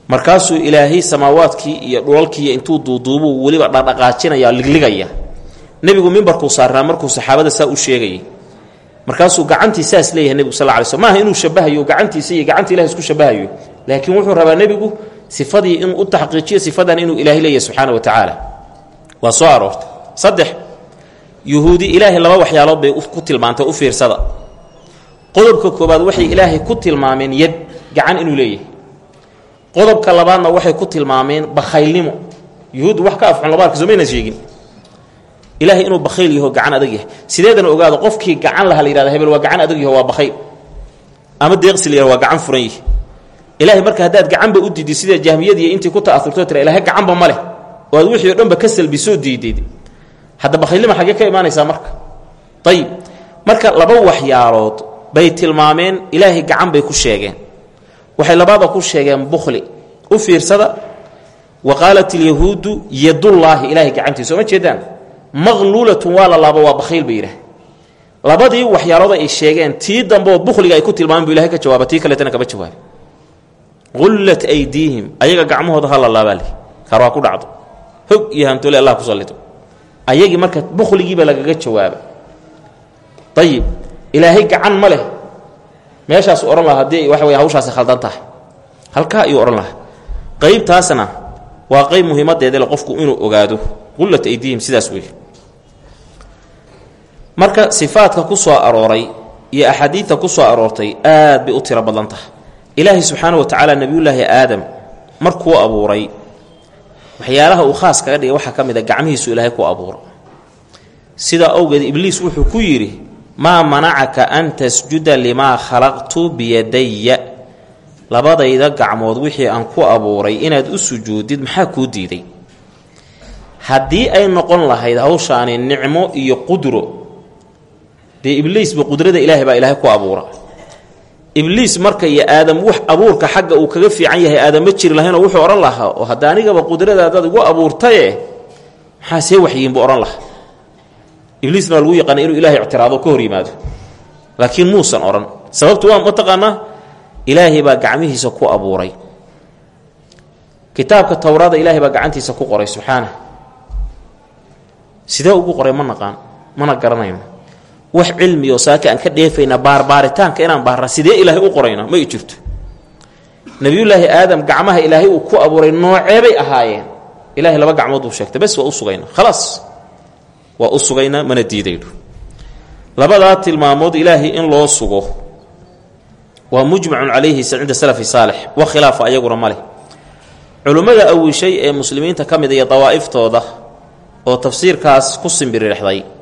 Markaasuu ilaahay samaawaadkii iyo dhulalkii intuu duuduubuu weliba dhaqdhaqaajinaya ligligaya nebigu mimbarkuu saarnaa markuu saxaabada saa u sheegayay markaasuu gacantii saas leeyahay nebigu sal ly slm maaha inuu shabahayo gacantiisa iyo gacanta ilahi isku shabahayo laakiin wuxuu rabaa nebigu sifadii inuu u taxqiijiyo sifadan inuu ilaahay leeyahay subxaana wa tacaala. Waa soo aroortay. Saddex ilaahay laba waxyaalood bay ku tilmaantay u fiirsada. Qodobka koobaad waxay ilaahay ku tilmaameen yad gacan inuu leeyahay. Qodobka labaadna waxay ku tilmaameen bakhaylnimo. Yuhuuddu wax ka afxun laba arka sheegin ilaahay inuu bakhayl yaho gacan adag yahay. Sideedana ogaado qofkii gacan laha la yihahda hebel waa gacan adag yaho waa bakhayl ama deeqsi la waa gacan furan yihi ilaahay marka haddaad gacanba u diiday sida jahmiyadiiyo intii ku ta'aurtoo tira ilaahay gacanba ma leh. Oo wixii dhanba ka salbisoo diidayd hadda bakhaylnima xaggee ka imaanaysaa marka. Ayib marka laba waxyaalood bay tilmaameen ilaahay gacan bay ku sheegeen. Waxay labaada ku sheegeen bukhli. U fiirsada wa qaalat ilyahuudu yadullaahi ilaahay gacantiisa oma jeedaan maqluulatun waa la laabo waa bakhayl bay yidhaah ay sheegeen tii dambe oo bukhliga ay ku tilmaameen bu ilahay ka jawaaba tii kaleetana kama jawaabi qullat aydiihim ayaga gacmahooda ha la laabaa li kaar ku dhacdo. Hog iyo hantole allah ku sallito ayagii marka bukhligiiba lagaga jawaaba ayib ilaahay gacan ma leh. Meeshaasu odhan laha haddii waxa wey hawshaasi khaldan tahay. Halkaa ayuu odhan lahaa. Qaybtaasna waa qayb muhiimadeedale qofku inuu ogaado. Qullat aydiihim sidaas wey marka sifaadka ku soo arooray iyo axaadiidta ku soo aroortay aad bay u tiro badan tahay ilaahay subxaana wa tacaala nebiyullaahi aadam markuu abuuray waxyaalaha uu khaas kaga dhigay waxaa ka mid a gacmihiisu ilaahay ku abuuro. Sidaa owgeed ibliis wuxuu ku yidhi maa manacaka an tasjuda limaa khalaqtu biyadaya labadayda gacmood wixii aan ku abuuray inaad u sujuudid maxaa kuu diiday? Haddii ay noqon lahayd hawshaani nicmo iyo qudro dee ibliisba qudrada ilaahay baa ilaahay ku abuura. Ibliis marka iyo aadam wax abuurka xagga uu kaga fiican yahay aadam ma jiri lahaynoo wuxuu odhan lahaa oo hadda anigaba qudradaadaad igu abuurtaye maxaa see waxyiin buu odhan lahaa? Ibliisna waa lagu yaqaana inuu ilahay ictiraado ka hor yimaado. Laakiin muusan odhan sababtu waa mataqaanaa ilaahay baa gacmihiisa ku abuuray. Kitaabka towraada ilaahay baa gacantiisa ku qoray subxaana sidee ugu qoray ma naqaan mana garanayno wax cilmi oo saaka aan ka dheefayna baarbaaritaanka inaan baarra sidee ilaahay u qorayna ma i jirto. Nebiyullaahi aadam gacmaha ilaahay uu ku abuuray nooceebay ahaayeen. Ilahay laba gacmood buu sheegtay bes waa u sugayna. Khalaas waa u sugaynaa mana diidayno labadaa tilmaamood ilaahay in loo sugo waa mujmacun calayhi cinda salafi saalix wa khilaafa ayaguna ma leh. Awishay ee muslimiinta ka mid iyo dawaa'iftooda oo tafsiirkaas ku simbiririxday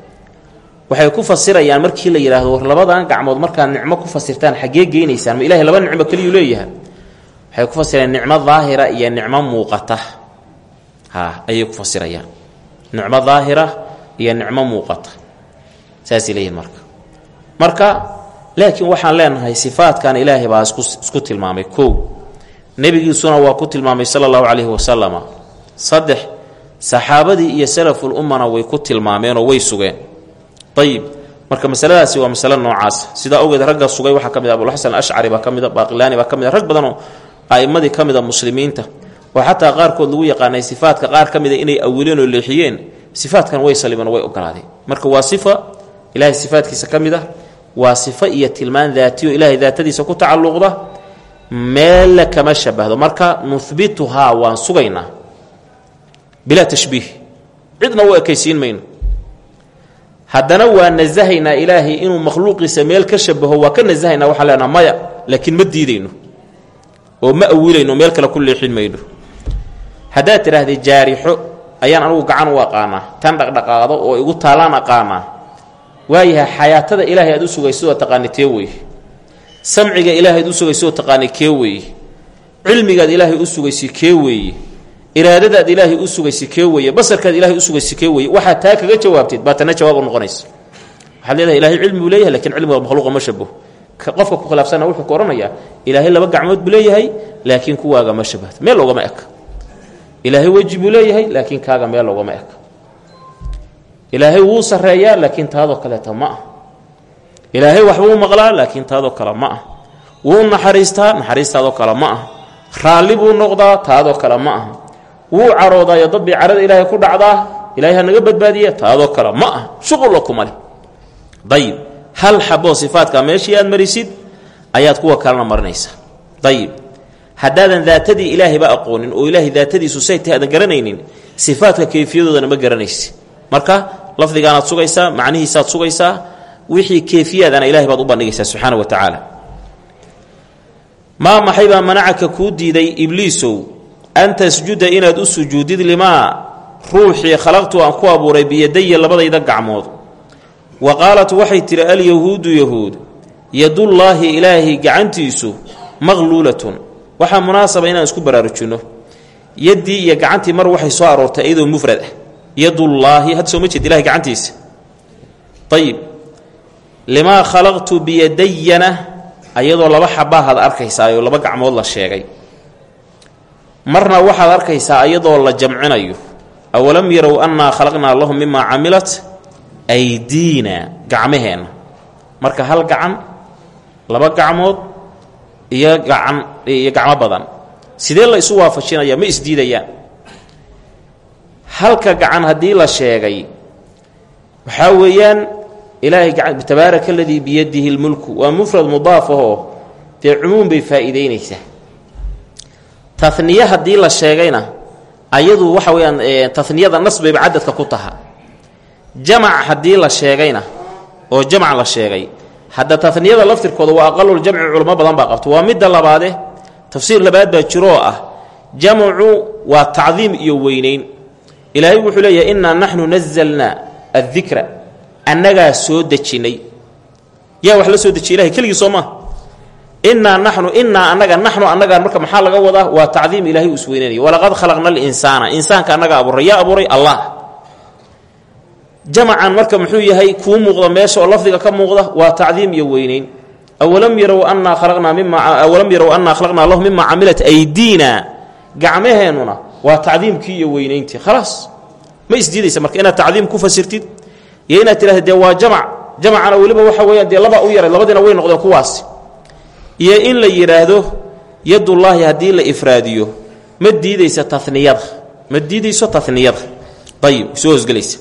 waxay ku fasirayaan markii la yidhaahdo war labadan gacmood markaad nicmo ku fasirtaan xaggee geynaysaan ma ilahay laba nicmo keliyuu leeyahay. Waxay ku fasirayaan nicmo daahira iyo nicmo muuqata. Ha ayay ku fasirayaan. Nicmo daahira iyo nicmo muuqata. Saasay marka. Marka laakiin waxaan leenahay sifaadkan ilaahay baa isku isku tilmaamay kow. Nebigiisuna waa ku tilmaamay sala allahu calayhi wasalama saddex saxaabadii iyo salaful ummana way ku tilmaameenoo way sugeen ayib marka masaladaasi waa masale noocaas. Sidaa ogeed ragga sugay waxaa ka mid a abulxasan ashcari baa ka mida baaqilaani baa ka mid a rag badanoo a'immadii ka mida muslimiinta. Oo xataa qaarkood lagu yaqaanay sifaadka qaar ka mida inay awileen oo leexiyeen sifaadkan way salimeen way ogolaadeen marka waa sifa ilaahay sifaadkiisa ka ah waa sifo iyo tilmaan daatiyo ilaahay daatadiisa ku tacalluqda meelle kama shabahdo marka nuhbituhaa waan sugaynaa bilaa tashbiih. Cidna u ekaysiin mayno haddana waa nasahaynaa ilaahay inuu makhluuqiisa meel ka shabaho waa ka nasahaynaa waxaan leenaha maya. Laakiin ma diidayno oo ma awilayno meel kale ku leexin mayno. Haddaad tidhaahdee jaarixo ayaan anugu gacan u aqaanaa. Tan dhaqdhaqaaqdo oo igu taalaan aqaanaa. Waayahay xayaatada ilaahay aad u sugayso oo taqaani tee weye samciga ilaahay aad u sugayso oo taqaani kee weeye cilmigaad ilaahay u sugaysay kee weeye iraadadaad ilaahay u sugaysay kee weeye basarkaad ilaahay u sugaysay kee weeye waxaad taa kaga jawaabteed baa tana jawaab noqonaysa waxaad leedahay ilahay cilmi buu leeyahay lakiin cilmiga makhluuqa ma shabaho qofka ku khilaafsanna wuxuu ka odhanayaa laba gacmood buu leeyahay laakiin kuwaaga ma shabahto meel loogama eka. Ilaahay weji buu leeyahay laakiin kaaga meel loogama eka. Ilaahay wuu sarreeyaa laakiin taadoo kaleeta ma ah. Ilaahay maqlaa laakiin taadoo kale ma ah. Wuu naxariistaa naxariistaadoo kale ma ah. Raalli buu noqdaa taadoo kale ma ah wuu caroodaayo dad bay carada ilaahay ku dhacdaa ilahay ha naga badbaadiya taadoo kale ma ah leh. Dayib hal xaboo sifaadka meeshii aad marisid ayaad kuwa kalena marinaysaa. Dayib haddaadan daatadii ilaahayba aqoonin oo ilaahay daatadiisu say tahay aadan garanaynin sifaadka keyfiyadoodana ma garanaysi. Marka lafdigaanaad sugaysaa macnihiisaad sugaysaa wixii keefiyaadana ilahay baad u bandhigaysaa subxaana wa tacaala maa maxay baa manacaka kuu diiday ibliisow an tasjuda inaad u sujuudid limaa ruuxii khalaqtu aan ku abuuray biyadaya labadayda gacmood. Wa qaalat waxay tidhi alyahuudu yahuud yadullaahi ilaahay gacantiisu maqluulatun waxaa munaasaba inaan isku baraarujinno yaddii iyo gacantii mar waxay soo aroortay iyadoo mufrad ah. Yadullaahi hadda soo ma jeed ilahay gacantiisa. Ayib limaa khalaqtu biyadayana ayadoo laba xabaahaad arkaysaayoo laba gacmood la sheegay marna waxaad arkaysaa ayadoo la jamcinayo awalam yarow annaa khalaqnaa lahum mimaa camilat aydiina gacmaheenna. Marka hal gacan laba gacmood iyo gacan iyo gacmo badan. Sidee la isu waafajinayaa? Ma isdiidayaan halka gacan haddii la sheegay waxaa weeyaan ilaahay tabaaraka aladii biyadihi lmulku waa mufrad mudaaf ahoo dee cumuum bay faa'iideynaysaa taniye haddii la sheegayna ayadu waxa weyaan taniyada nas bayba cadadka ku taha. Jamac haddii la sheegayna oo jamac la sheegay hadda taniyada laftirkooda waa aqaluljamci culamo badan baa qabta waa midda labaade tafsiir labaad baa jiroo ah jamcu waa tacdiim iyo weynayn ilaahay wuxuu leeyahay innaa naxnu nazalnaa addikra annagaa soo dejinnay yaa wax la soo dejiya ilahay keligii soo maa innaa naxnu innaa annaga naxnu annagaan marka maxaa laga wadaa? Waa tacdiim ilaahay uu isweynaynaya walaqad khalaqna alinsaana. Insaanka annaga abuuray yaa abuuray allah. Jamacan marka muxuu yahay kuu muuqda meesha oo lafdiga ka muuqda waa tacdiim iyo weynayn awalam yarow annaa khalaqnaa mima awalam yarow annaa khalaqnaa lahu mima camilat aydiina. Gacmaheennuna waa tacdiimkii iyo weynayntii khalaas. Ma isdiidaysa marka inaad tacdiim ku fasirtid iyo inaad tidhahda dee waa jamac. Jamacana weliba waxa weeyaan dee laba u yaray labadiina way noqdeen kuwaasi iyo in la yidhaahdo yadullaahi haddii la ifraadiyo ma diidaysa taniyada ma diidayso taniyada ayib soo hosgelaysa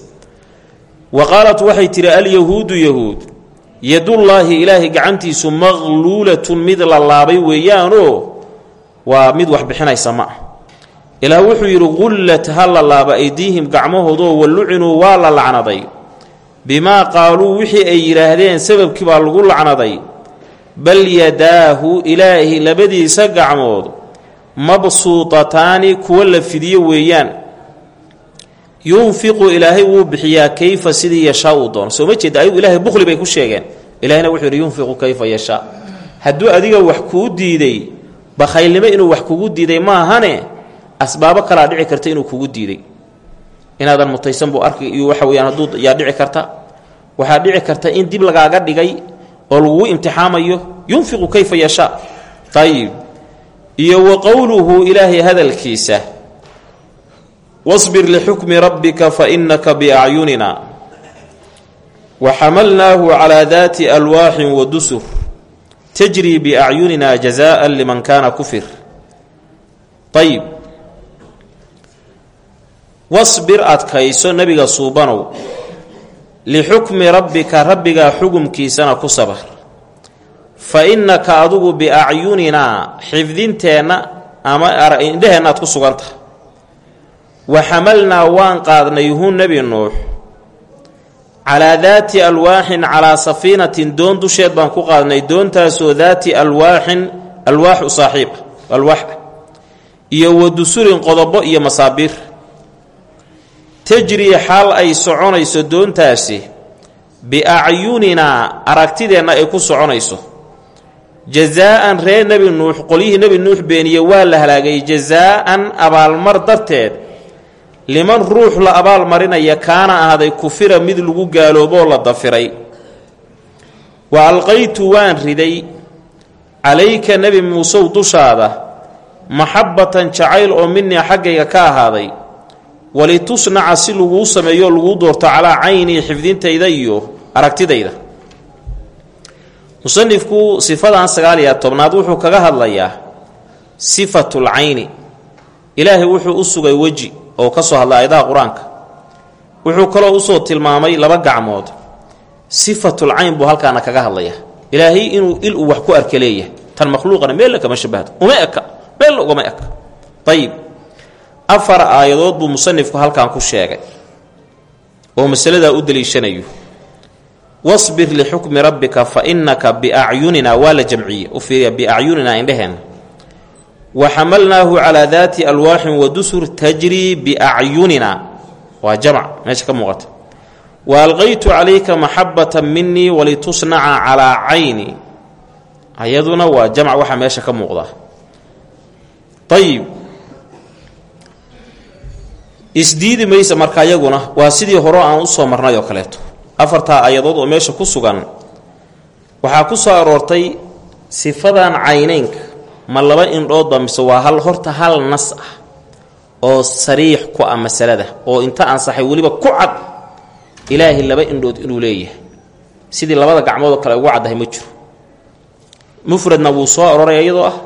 wa qaalat waxay tidhi alyahuudu yahuud yadullaahi ilaahay gacantiisu maqluulatun mid la laabay weeyaanoo waa mid wax bixinaysa ma ah ilaah wuxuu yidhi qullat ha la laaba aydiihim gacmahoodoo wallucinuu waa la lacnaday. Bimaa qaaluu wixii ay yidhaahdeen sababkii baa lagu lacnaday bal yadaahu ilaahi labadiisa gacmood mabsuutataani kuwa la fidiyo weeyaan. Yunfiqu ilaahay wuu bixiyaa kayfa sidii yashaa uu doono. Soo ma jeeda ayagu ilaahay bukhli bay ku sheegeen. Ilahina wuxuu yidhi yunfiqu kayfa yashaa. Hadduu adiga wax kuu diiday bakhaylnimo inuu wax kugu diiday maahane asbaabo kalaa dhici karta inuu kugu diiday. Inaadan mutaysan buu arki iyo waxa weyaan hadduu yaa dhici karta. Waxaa dhici karta in dib lagaaga dhigay oo lagugu imtixaamayo yunfiqu kayfa yashaa ayib iyo wa qowluhu ilaahay hadalkiisa wasbir lixukmi rabbika fainaka biacyunina wa xamalnaahu calaa daati alwaaxin wa dusur tajrii biacyunina jazaan liman kaana kufir. Ayib wasbir adkayso nebiga suubanow lixukmi rabbika rabbigaa xugumkiisana ku sabar fa innaka adugu biacyuninaa xifdinteenna ama indheheenna aad ku sugantaha wa xamalnaa waan qaadnay hu nebi nuux calaa daati alwaaxin calaa safiinatin doon dusheed baan ku qaadnay doontaasoo daati alwaaxin alwaaxu saaxiib alwaax ah iyo wa qodobo iyo masaabiir tajrii xaal ay soconayso doontaasi biacyuninaa aragtideenna ay ku soconayso. Jazaa'an reer nebi nuux qolyihii nebi nuux beeniye waa la halaagay jazaa'an abaalmar darteed liman ruux la abaalmarinaya kaana ahaaday kufira mid lagu gaalooboo la dafiray. Wa alqaytu waan riday calayka nebi muusow dushaada maxabbatan jacayl oo minii xaggayga ka ahaaday walitusnaca si laguu sameeyo laguu doorto calaa caynii xifdintayda iyo aragtidayda. Musanifku sifadan sagaal iyo tobnaad wuxuu kaga hadlayaa sifatul cayni. Ilaahay wuxuu u sugay weji oo ka soo hadlay aayadaha qur'aanka. Wuxuu kaloo u soo tilmaamay laba gacmood. Sifatul cayn buu halkaana kaga hadlayaa. Ilaahay inuu il wax ku arka tan makhluuqana meella kama shabahdo uma eka. Meella ugama eka. Ayib afar aayadood buu musanifku halkan ku sheegay oo masaladaa u daliishanayo wasbir lixukmi rabbika fa innaka biacyunina waa la jamciye u fiiriya biacyunina indheheenna wa xamalnaahu calaa daati alwaaxin wa dusur tajrii biacyunina. Waa jamc meesha ka muuqata. Wa alqaytu calayka maxabata minii walitusnaca calaa cayni. Ayaduna waa jamc waxa meesha ka muuqda. Ayib isdiidi maysa marka ayaguna waa sidii hore aan u soo marnay oo kaleeto. Afartaa ayadood oo meesha ku sugan waxaa ku soo aroortay sifadan caynaynka ma laba indhoodba mise waa hal horta hal nas ah oo sariix ku ah masalada oo inta ansaxay weliba ku cad ilaahay laba indhood inuu leeyahay. Sidii labada gacmoodoo kale ugu caddahay ma jiro. Mufradna wuu soo arooray iyadoo ah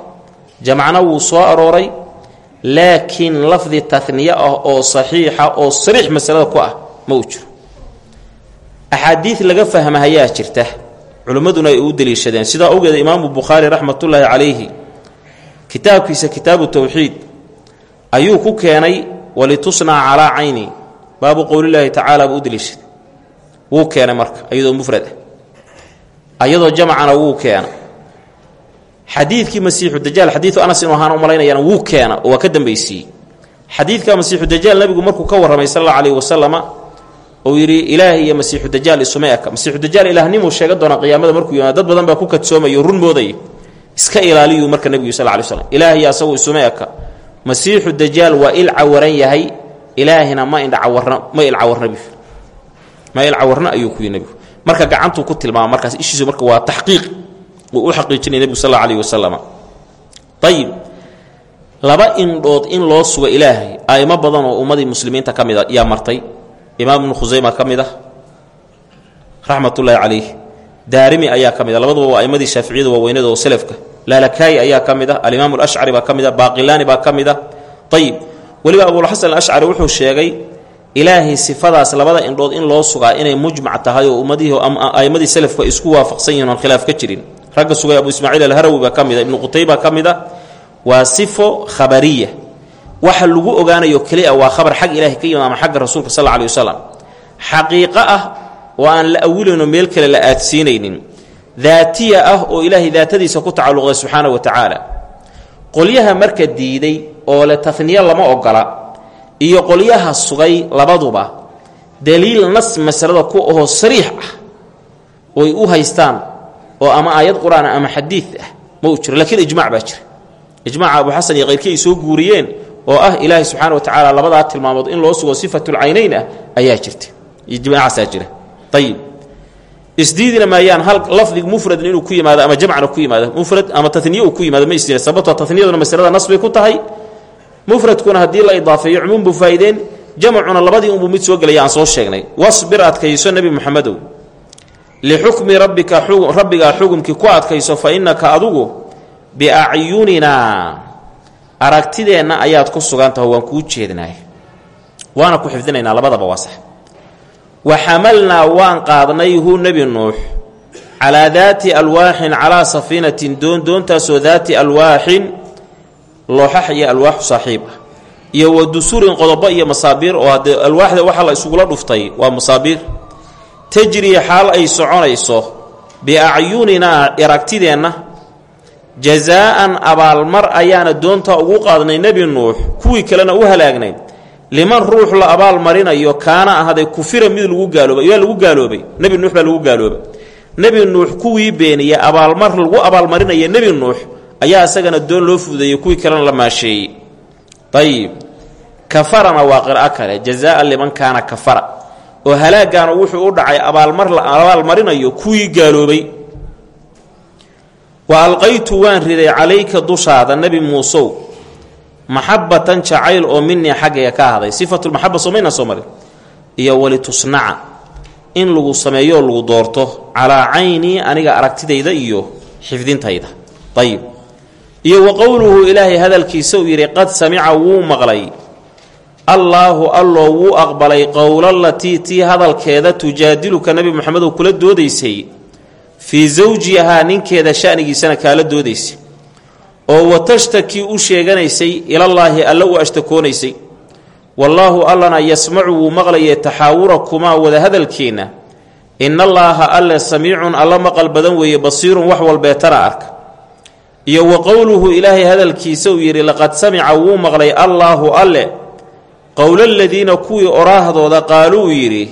jamcna wuu soo arooray laakiin lafdi taniye ah oo saxiixa oo sariix masalada ku ah ma uu jiro. Axaadiid laga fahmahayaa jirta culimmaduna ay u deliishadeen. Sidaa awgeeda imaamu bukhaari raxmatullaahi calayhi kitaabkiisa kitaabu towxiid ayuu ku keenay walitusnaca calaa cayni. Baabu qowlilaahi tacaala buu u deliishaday. Wuu keenay marka iyadoo mufrad ah. Ayadoo jamcana wuu keena xadiidkii masiixu dajaal xadiidu anas inuu ahaan u malaynayana wuu keena oo waa ka dambaysiiyey xadiidka masiixu dajaal nabigu markuu ka warramay sal alla alayhi wasalama uu yidhi ilaahay iyo masiixu dajaal isuma eka masiixu dajaal ilahnimuu sheega doonaa qiyaamada markuu yimaado dad badan baa ku kadsoomayo run moodaya iska ilaaliyuu marka nebigu sal lay slam ilaahiy asagu isuma eka masiixu dajaal waa il cawaran yahay ilaahina ma indhacawarna ma ilcawarnabi ma ilcawarna ayuu ku nebigu marka gacantuu ku tilmaama markaas ishiisu marka waa taxqiiq uu u xaqiijinaya nebigu sal alayhi wasalam ayib laba indhood in loo sugo ilaahay aimo badan oo ummadii muslimiinta ka mida yaa martay. Imaam ibnu khusayma ka mid ah. Raxmatullaahi ayaa ka mid a labaduba waa aimadii shaaficiyada waaweynada oo selafka laalakaayi ayaa ka mid ah. Alimaam alashcari baa ka mid a baaqilaani baa ka mid a ayib weliba abulxasan wuxuu sheegay ilaahay sifadaas labada indhood in loo sugaa inay mujmac tahay oo ummadihii aimadii selafku ay isku waafaqsan yihiin khilaaf ka jirin ragga sugay abu ismaaciil alharawi baa ka mid a ibnu qutayba ka mid a waa sifo khabariya. Waxa lagu ogaanayo keliya waa khabar xag ilaahay ka yimid ama xagga rasuulka sal alay wasalam xaqiiqo ah oo aan la awilayno meel kale la aadsiinaynin. Daatiya ah oo ilaahay daatadiisa ku tacalluqday subxaana wa tacaala qolyaha marka diiday oo le tafniye lama ogola iyo qolyaha sugay labaduba daliil nas masalada ku ahoo sariix ah oy u haystaan oo ama aayad qur'aan ama xadiid ah ma uu jiro lakiin ijmac baa jira. Ijmaca abu xasan iyo kayrkii ay soo guuriyeen oo ah ilaahay subxaana wa tacaala labadaa tilmaamood in loo sugo sifatulcaynayn ah ayaa jirta. Ijmacaasaa jira. Ayib isdiidina maayaan hal lafdig mufradin inuu ku yimaado ama jamcna ku yimaado mufrad ama taniye ku yimaado ma isdiina sababtoo taniyaduna masalada nas bay ku tahay. Mufradkuna haddii la idaafeeyo cumuum buu faa'ideen jamcuna labadii unbuu mid soo gelaya aan soo sheegnay. Wasbir adkayso nebi muxamedow lixukmi rabbika rabbigaa xugumkii ku adkayso fa innaka adugu biacyuninaa aragtideenna ayaad ku sugan waan kuu jeednaay waana ku xifdinaynaa labadaba waa sax wa xamalnaa waan qaadnay hu nebi nuux calaa daati alwaaxin calaa safiinatin doon doontaasoo daati alwaaxin looxax iyo alwaaxu saaxiib ah iyo wa dusurin qodobo iyo masaabiir oo haddee alwaaxda waxa la isugula dhuftay waa masaabiir tajrii xaal ay soconayso biacyuninaa aragtideenna jazaa'an abaalmar ayaana doontaa ugu qaadnay nebi nuux kuwii kalena u halaagnay liman ruux la abaal marinayo kaana ahaday kufira mid lagu gaaloobay yaa lagu gaaloobay nebi nuux baa lagu gaaloobay. Nebi nuux kuwii beeniye abaalmar lagu abaalmarinaya nebi nuux ayaa isagana doon loo fudeeyey kuwii kalena la maasheeyey. Ayib kafarana waa qir'o kale jazaa'an liman kaana kafara oo halaagaana wuxuu u dhacay abaalmar la abaalmarinayo kuwii gaaloobay. Wa alqaytu waan riday calayka dushaada nebi muusow. Maxabbatan jacayl oo minii xaggayga ka ahday. Sifatulmaxaba soomayna soo marin. Iyo walitusnaca in lagu sameeyooo lagu doorto. Calaa caynii aniga aragtidayda iyo xifdintayda. Ayib iyo wa qowluhu ilaahay hadalkiisa uu yidhi qad samica wuu maqlay allaahu alloo wuu aqbalay qowlalatii tii hadalkeeda tujaadiluka nebi moxamedow kula doodaysay fii sawjihaa ninkeeda shanigiisana kaala doodaysay oo watashtaki u sheeganaysay ilallaahi alla u ashtakoonaysay. Wallaahu allana yasmacu wuu maqlayay taxaawurakumaa wada hadalkeenna inallaaha alle samiicun alla maqal badan weeye basiirun wax walbeetana arka. Iyo wa qowluhu ilaahay hadalkiisa uu yidhi laqad samica wuu maqlay allaahu alle qowlaladiina kuwii oraahdooda qaaluu yidhi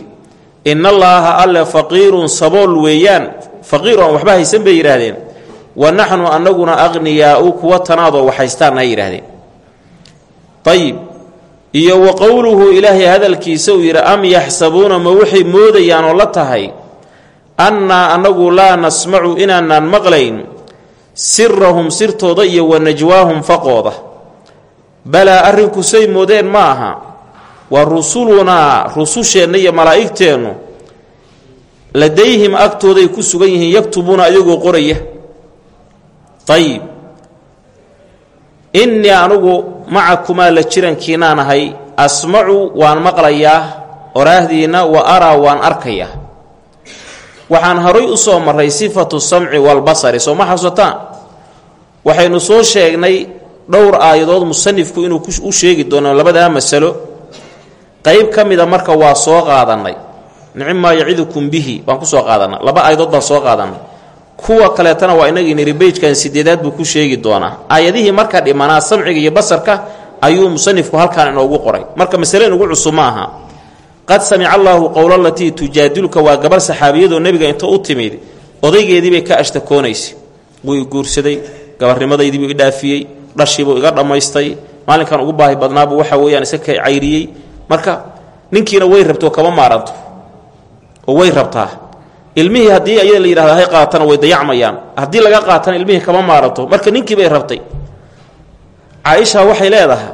innallaaha alle faqiirun sabool weeyaan. Faqiir aan waxba haysan bay yidhaahdeen. Wa naxnu annaguna aqniyaau kuwa tanaadoo waxhaystaanna hay yidhaahdeen. Ayib iyo wa qowluhu ilaahay hadalkiisa uu yidhi am yaxsabuuna ma waxay moodayaan oo la tahay? Annaa annagu laa nasmacu inaanaan maqlayn. Sirahum sirtooda iyo wa najwaahum faqooda. Balaa arrinku say moodeen ma aha wa rusulunaa rususheenna iyo malaa'igteennu ladayhim agtooday ku sugan yihiin yaktubuuna ayagoo qoraya. Ayib innii anugu macakumaa la jirankiinaan ahay asmacu waan maqlayaa oraahdiinna wa araa waan arkayaa. Waxaan horay u soo marray sifatu samci walbasari soo ma waxaynu soo sheegnay dhowr aayadood musanifku inuu u sheegi doono labadaa masalo qayb ka mida marka waa soo qaadannay. Nicmaa yacidukum bihi baan ku soo qaadannay. Laba aayadood baan soo qaadannay. Kuwa kaleetana waa inagii niri beyjkan sideedaad buu ku sheegi doonaa. Aayadihii marka dhimanaa samciga iyo basarka ayuu musanifku halkaan inoogu qoray. Marka masale inugu cusub ma aha. Qad samica allaahu qowla latii tujaadilka waa gabar saxaabiyadoo nebiga inta u timid odaygeediibay ka ashtakoonaysay wuu i guursaday gabarnimadaydibuu i dhaafiyey dhashiibuu iga dhammaystay maalinkan ugu baahi badnaabuu waxa weeyaan iska ka cayriyey marka ninkiina way rabto kama maaranto oo way rabtaa. Ilmihii haddii ayada la yidhahda hay qaatana way dayacmayaan. Haddii laga qaatana ilmihii kama maaranto marka ninkii bay rabtay. Caaisha waxay leedahay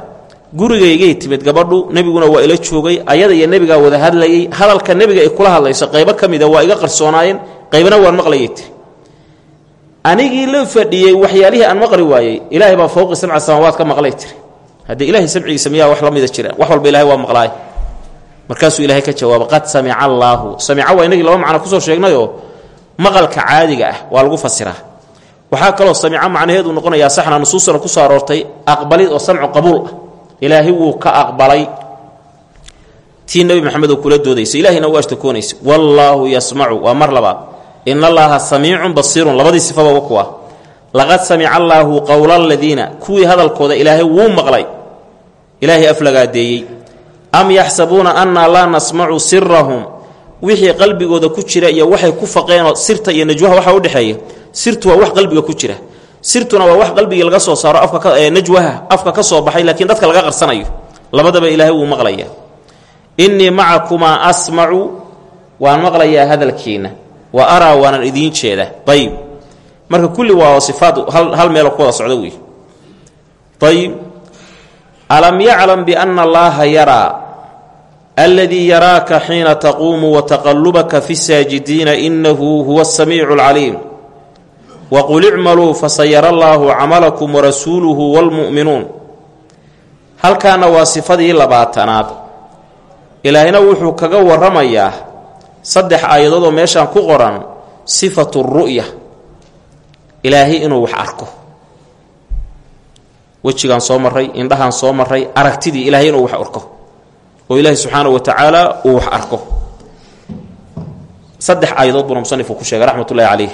gurigaygay timid gabadhu nebiguna waa ila joogay ayada iyo nebigaa wada hadlayay hadalka nebiga ay kula hadlayso qaybo ka mida waa iga qarsoonaayeen qaybna waan maqlayay tiri anigii la fadhiyey waxyaalihii aan maqli waayey ilaahay baa fowqi sabca samaawaad ka maqlay tiri haddii ilaahay samcigiisa miyaa wax la mida jiraan wax walba ilahay waa maqlaay. Markaasuu ilaahay ka jawaaba qad samica allaahu. Samica waa inagii laba macno ku soo sheegnayoo maqalka caadiga ah waa lagu fasiraa. Waxaa kaloo samica macnaheedu noqonayaa saxna nusuustana ku soo aroortay aqbalid oo samcu qabuul ah. Wuu ka aqbalay. Tii nebi maxamed oo kula doodaysa ilahayna u ashtakoonaysa wallaahu yasmacu waa mar labaad. In allaaha samiicun basiirun labadii sifaba wa kuwa laqad samica allaahu qowla aladiina kuwii hadalkooda ilaahay wuu maqlay. Ilaahay aflagaadeeyey. Am yaxsabuuna annaa laa nasmacu sirahum wixii qalbigooda ku jira iyo waxay ku faqeenoo sirta iyo najwaha waxa udhexeeya sirtu waa wax qalbiga ku jira. Sirtuna waa wax qalbigii laga soo saaro najwaha afka ka soo baxay laakiin dadka laga qarsanayo. Labadaba ilaahay wuu maqlayaa. Innii macakumaa asmacu waan maqlayaa hadalkiinna. Wa araa waanan idiin jeeda. Ayib marka kulli waa sifaad hal meelo ku wada socdo wey ayib alam yaclam biana allaaha yaraa aladii yaraaka xiina taquumu wataqallubaka fi saajidiina inahu huwa asamiicu alcaliim waqul icmaluu fasayara allaahu camalakum warasuuluhu waalmu'minuun halkaana waa sifadii labaatanaad. Ilaahina wuxuu kaga warramayaa saddex aayadoodoo meeshaan ku qoran sifatu ru'ya ilaahay inuu wax arko. Wejigaan soo maray indhahaan soo maray aragtidii ilaahay inuu wax arko. Oo ilaahay subxaana wa tacaala uu wax arko. Saddex aayadood buuna musanifku ku sheegay raxmat ullahi calayh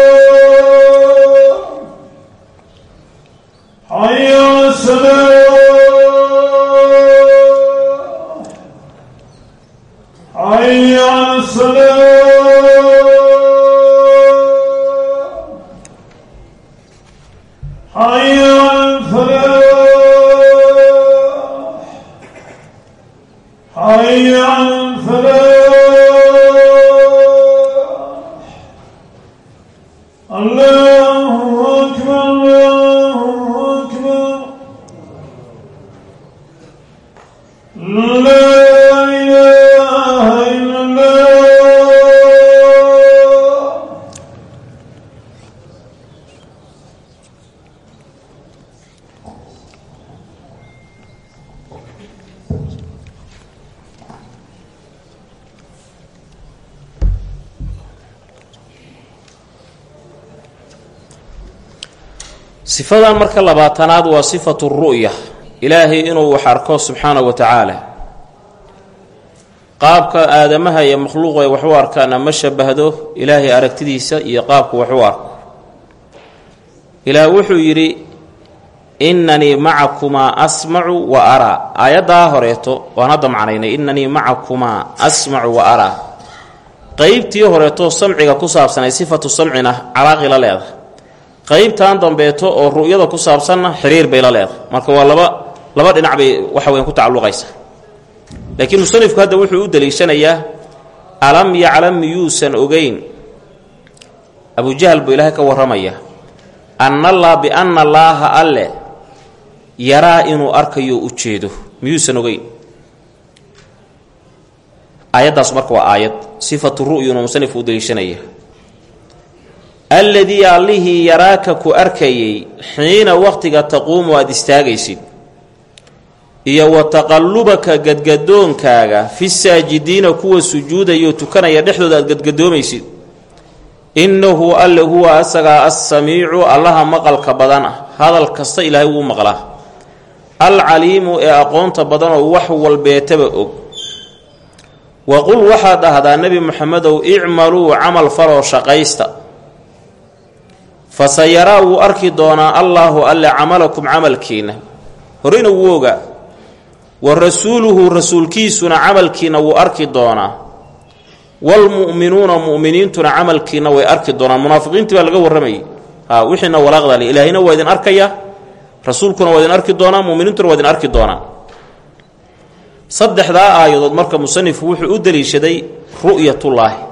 哎呦！Sifadan marka labaatanaad waa sifatu ru'ya. Ilaahay inuu wax arko subxaana wa tacaala. Qaabka aadamaha iyo makhluuqu ay wax u arkaana ma shabahdo ilaahay aragtidiisa iyo qaabku wax u arko. Ilaah wuxuu yidhi innanii macakumaa asmacu wa araa. Aayaddaa horeeto waan hadda macnaynay innanii macakumaa asmacu wa araa. Qeybtii horeeto samciga ku saabsanay sifatu samcina calaaqi la leedahay qaybtan dambeeto oo ru'yada ku saabsanna xiriir bay la leedahay. Marka waa laba laba dhinac bay waxa weyan ku tacalluqaysa. Laakiin musanifku hadda wuxuu u daliishanayaa alam yaclam miyuusan ogeyn? Abujahl buu ilaahay ka warramaya annallah bianna allaaha alle yaraa inuu arkayo u jeedo. Miyuusan ogeyn. Aayaddaas marka waa aayad sifatu ru'yuna musanif uu daliishanaya alladii allihii yaraaka ku arkayay xiina waqtiga taquumu aada istaagaysid iyo wa taqallubaka gadgadoonkaaga fi saajidiina kuwa sujuudayo tukanaya dhexdooda aad gadgadoomaysid innahu alle huwa asagaa assamiicu allaha maqalka badan ah. Hadal kasta ilaahay wuu maqlaa. Alcaliimu ee aqoonta badanoo wax walbeetaba og. Wa qul waxaad dhahdaa nebi moxamedow icmaluu camal faloo shaqaysta fa sayaraa wuu arki doonaa allaahu alle camalakum camalkiinna horeyna wuu ogaa. Wa rasuuluhu rasuulkiisuna camalkiina wuu arki doonaa. Waalmu'minuuna mu'miniintuna camalkiina way arki doonaan munaafiqiintii baa laga warramayay ha wixiina walaaqdale ilaahayna waa idin arkayaa rasuulkuna waa idin arki doonaa muminiintuna waa idin arki doonaa. Saddexdaa aayadood marka musanifku wuxuu u daliishaday ru'yatullaahi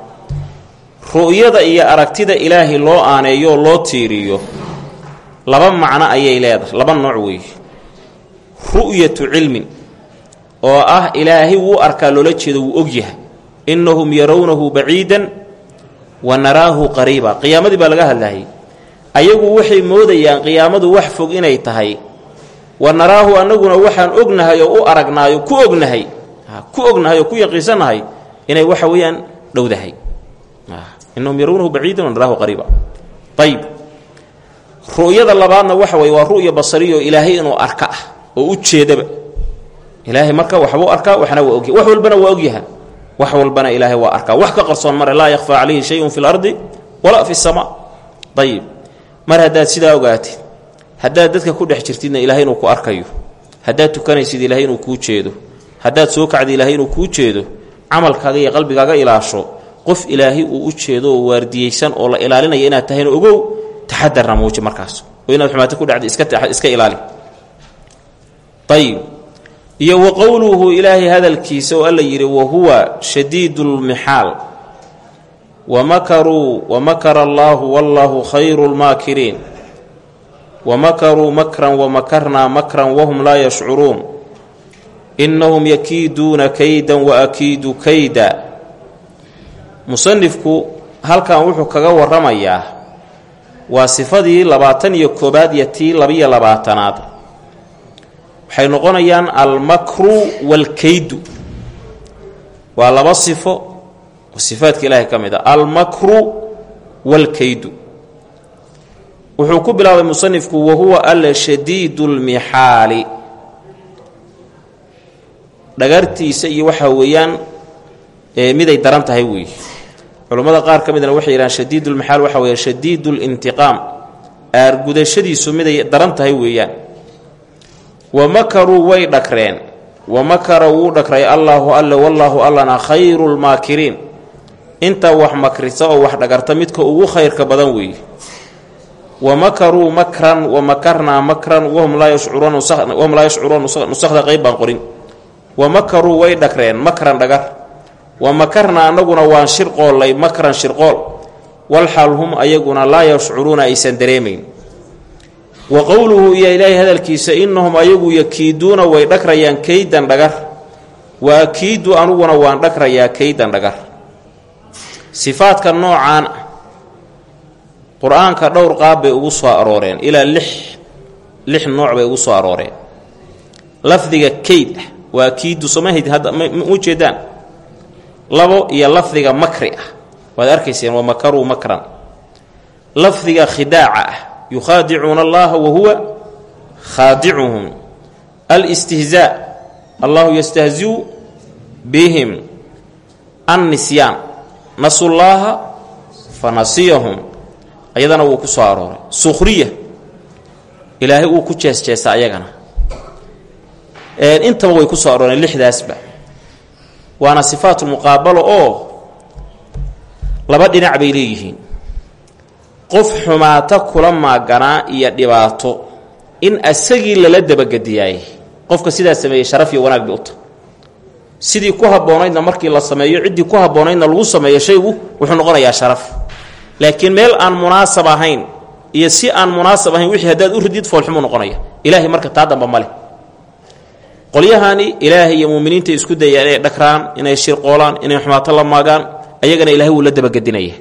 ru'yada iyo aragtida ilaahay loo aaneeyo oo loo tiiriyo laba macno ayay leedahay laba nooc weeye ru'yatu cilmin oo ah ilaahay wuu arkaa loola jeedo wuu og yahay. Innahum yarawnahu baciidan wa naraahu qariiba. Qiyaamadii baa laga hadlayay ayagu waxay moodayaan qiyaamadu wax fog inay tahay. Wa naraahu annaguna waxaan ognahay oo u aragnaayo ku ognahay ku ognahay oo ku yaqiinsanahay inay waxa weeyaan dhowdahay innahum yarawnahu baciidan wa naraahu qariiba ayib ru'yada labaadna waxa weye waa ru'ya basariya oo ilaahay inuu arka ah oo u jeedaba ilaahay marka waxbuu arkaa waxna waa ogyahay wax walbana waa ogyaha wax walbana ilaahay waa arkaa wax ka qarsoon mare laa yakhfaa calayhi shayun fi lardi walaa fi samaa ayib mar haddaad sidaa ogaatid haddaad dadka ku dhex jirtidna ilaahay inuu ku arkayo haddaad tukanaysid ilaahay inuu kuu jeedo haddaad soo kacda ilaahay inuu kuu jeedo camalkaaga iyo qalbigaaga ilaasho qof ilaahay uu u jeedo oo waardiyeysan oo la ilaalinaya inaad tahayna ogow taxadarna muuji markaas. Oo inaad xumaato ku dhacda iska ilaali. Ayib iyo wa qowluhu ilaahay hadalkiisa oo alla yidhi wahuwa shadiidu lmixaal wamakaruu wamakara allaahu wallaahu khayru lmaakiriin wamakaruu makran wamakarnaa makran wahum laa yashcuruun. Innahum yakiiduuna kaydan waakiidu kayda musanifku halkan wuxuu kaga waramayaa waa sifadii labaatan iyo koobaad iyo tii labiyo labaatanaad. Waxay noqonayaan almakru waalkaydu waa laba sifo oo sifaadka ilaahay ka mid a almakru waalkaydu wuxuu ku bilaabay musanifku wahuwa alla shadiidu lmixaali dhagartiisa iyo waxaa weeyaan miday daran tahay weeye culammada qaar ka midna waxay yidhahaan shadiidulmixaal waxa weeye shadiidu lintiqaam aargudashadiisu miday daran tahay weeyaan wa makaruu way dhagreen wa makara wuu dhagray allaahu alle wallaahu allana khayru lmaakiriin inta wax makrisa oo wax dhagarta midka ugu khayrka badan weeye wa makaruu makran wa makarnaa makran wahum laa yashcuruun nusakda qayb baan qorin wa makaruu way dhagreen makran dhagar wa makarnaa annaguna waan shirqoollay makran shirqool. Walxaal hum ayaguna laa yashcuruuna aysan dareemayn. Wa qowluhu iyo ilaahay hadalkiisa innahum ayagu yakiiduuna way dhagrayaan kaydan dhagar. Wa akiidu anuguna waan dhagrayaa kaydan dhagar. Sifaadka noocaan ah qur'aanka dhowr qaab bay ugu soo arooreen. Ilaa lix lix nooc bay ugu soo arooreen. Lafdiga kayd ah waa akiidu somahayd hadda ma ujeedaan labo iyo lafdiga makri ah. Waad arkayseen wa makaruu makran. Lafdiga khidaaca ah. Yukhaadicuuna allaha wa huwa khaadicuhum. Alistihzaa allahu yastahziu bihim annisyaan. Nasullaaha fa nasiyahum ayadana wuu ku soo arooray. Sukhriya. Ilaahay uu ku jeesjeesta ayagana. Intaba way ku soo arooreen lixdaasba waana sifaatulmuqaabalo oo laba dhinac bay leeyihiin. Qof xumaata kula maaganaa iyo dhibaato in asagii lala dabagediyaayay qofka sidaa sameeyey sharaf iyo wanaag bay u tahay. Sidii ku habboonaydna markii la sameeyo ciddii ku habboonaydna lagu sameeyo shaygu wuxuu noqonayaa sharaf. Laakiin meel aan munaasab ahayn iyo si aan munaasab ahayn wixii haddaad u ridid foolxumuu noqonaya. Ilaahay marka taa damba ma leh qolyahani ilaahay iyo muuminiinta isku dayaan inay dhagraan inay shirqoolaan inay xumaato la maagaan ayagana ilaahay wuu la dabagedinaya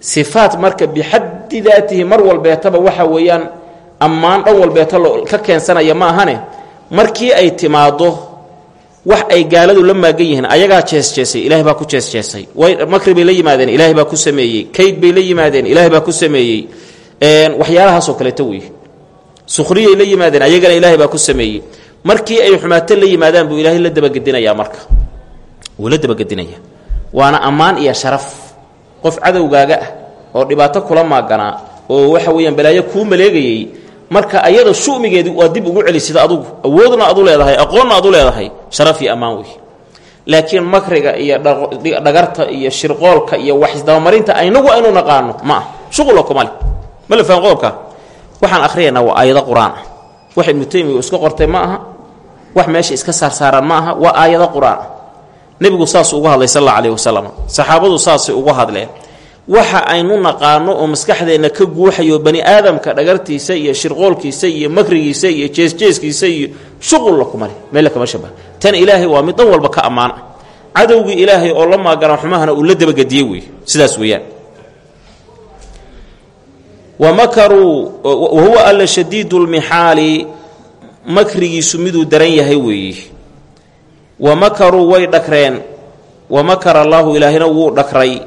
sifaat marka bixaddi daatihi mar walbeetaba waxa weeyaan ammaan dhan walbeeta ka keensanaya ma ahane markii ay timaaddo wax ay gaaladu la maagan yihiin ayagaa jeesjeesay ilahay baa ku jeesjeesay. Makri bay la yimaadeen ilaahay baa ku sameeyey. Kayd bay la yimaadeen ilaahay baa ku sameeyey. Waxyaalahaasoo kaleeto wey sukhriyay la yimaadeen ayagana ilaahay baa ku sameeyey markii ay xumaato la yimaadaan buu ilaahay la dabagedinayaa marka. Wuu la dabagedinaya waana ammaan iyo sharaf. Qof cadowgaaga ah oo dhibaato kula maaganaa oo waxa weeyaan balaayo kuu maleegayey marka ayada shumigeedi waa dib ugu celisida adugu. Awoodna adu leedahay aqoonna adu leedahay sharaf iyo ammaan wey laakiin makriga iyo dhagarta iyo shirqoolka iyo waxisdabamarinta aynagu aynu naqaano ma ah shuqula kuma leh ma la faham qodobka? Waxaan akhriyaynaa waa aayado qur'aan. Ah wax qortay ma aha wax meesha iska saarsaaran ma aha waa aayado qur'aan. Nebigu saasuu uga hadlay sal alla wasalam saxaabadu saasay uga hadleen. Waxa aynu naqaano oo maskaxdeenna ka guuxayo bani aadamka dhagartiisa iyo shirqoolkiisa iyo makrigiisa iyo jeesjeeskiisa iyo shuqulla kumale meel kama shabah tan ilaahay waa mid dhan walba ka ammaan ah cadowgii ilaahay oo la maagana xumahana uu la dabagediye wey sidaas weeyaan. Wa makaruu wahuwa alla shadiidu lmixaali makrigiisu miduu daran yahay weeye wa makaruu way dhagreen wa makara allaahu ilaahina wuu dhagray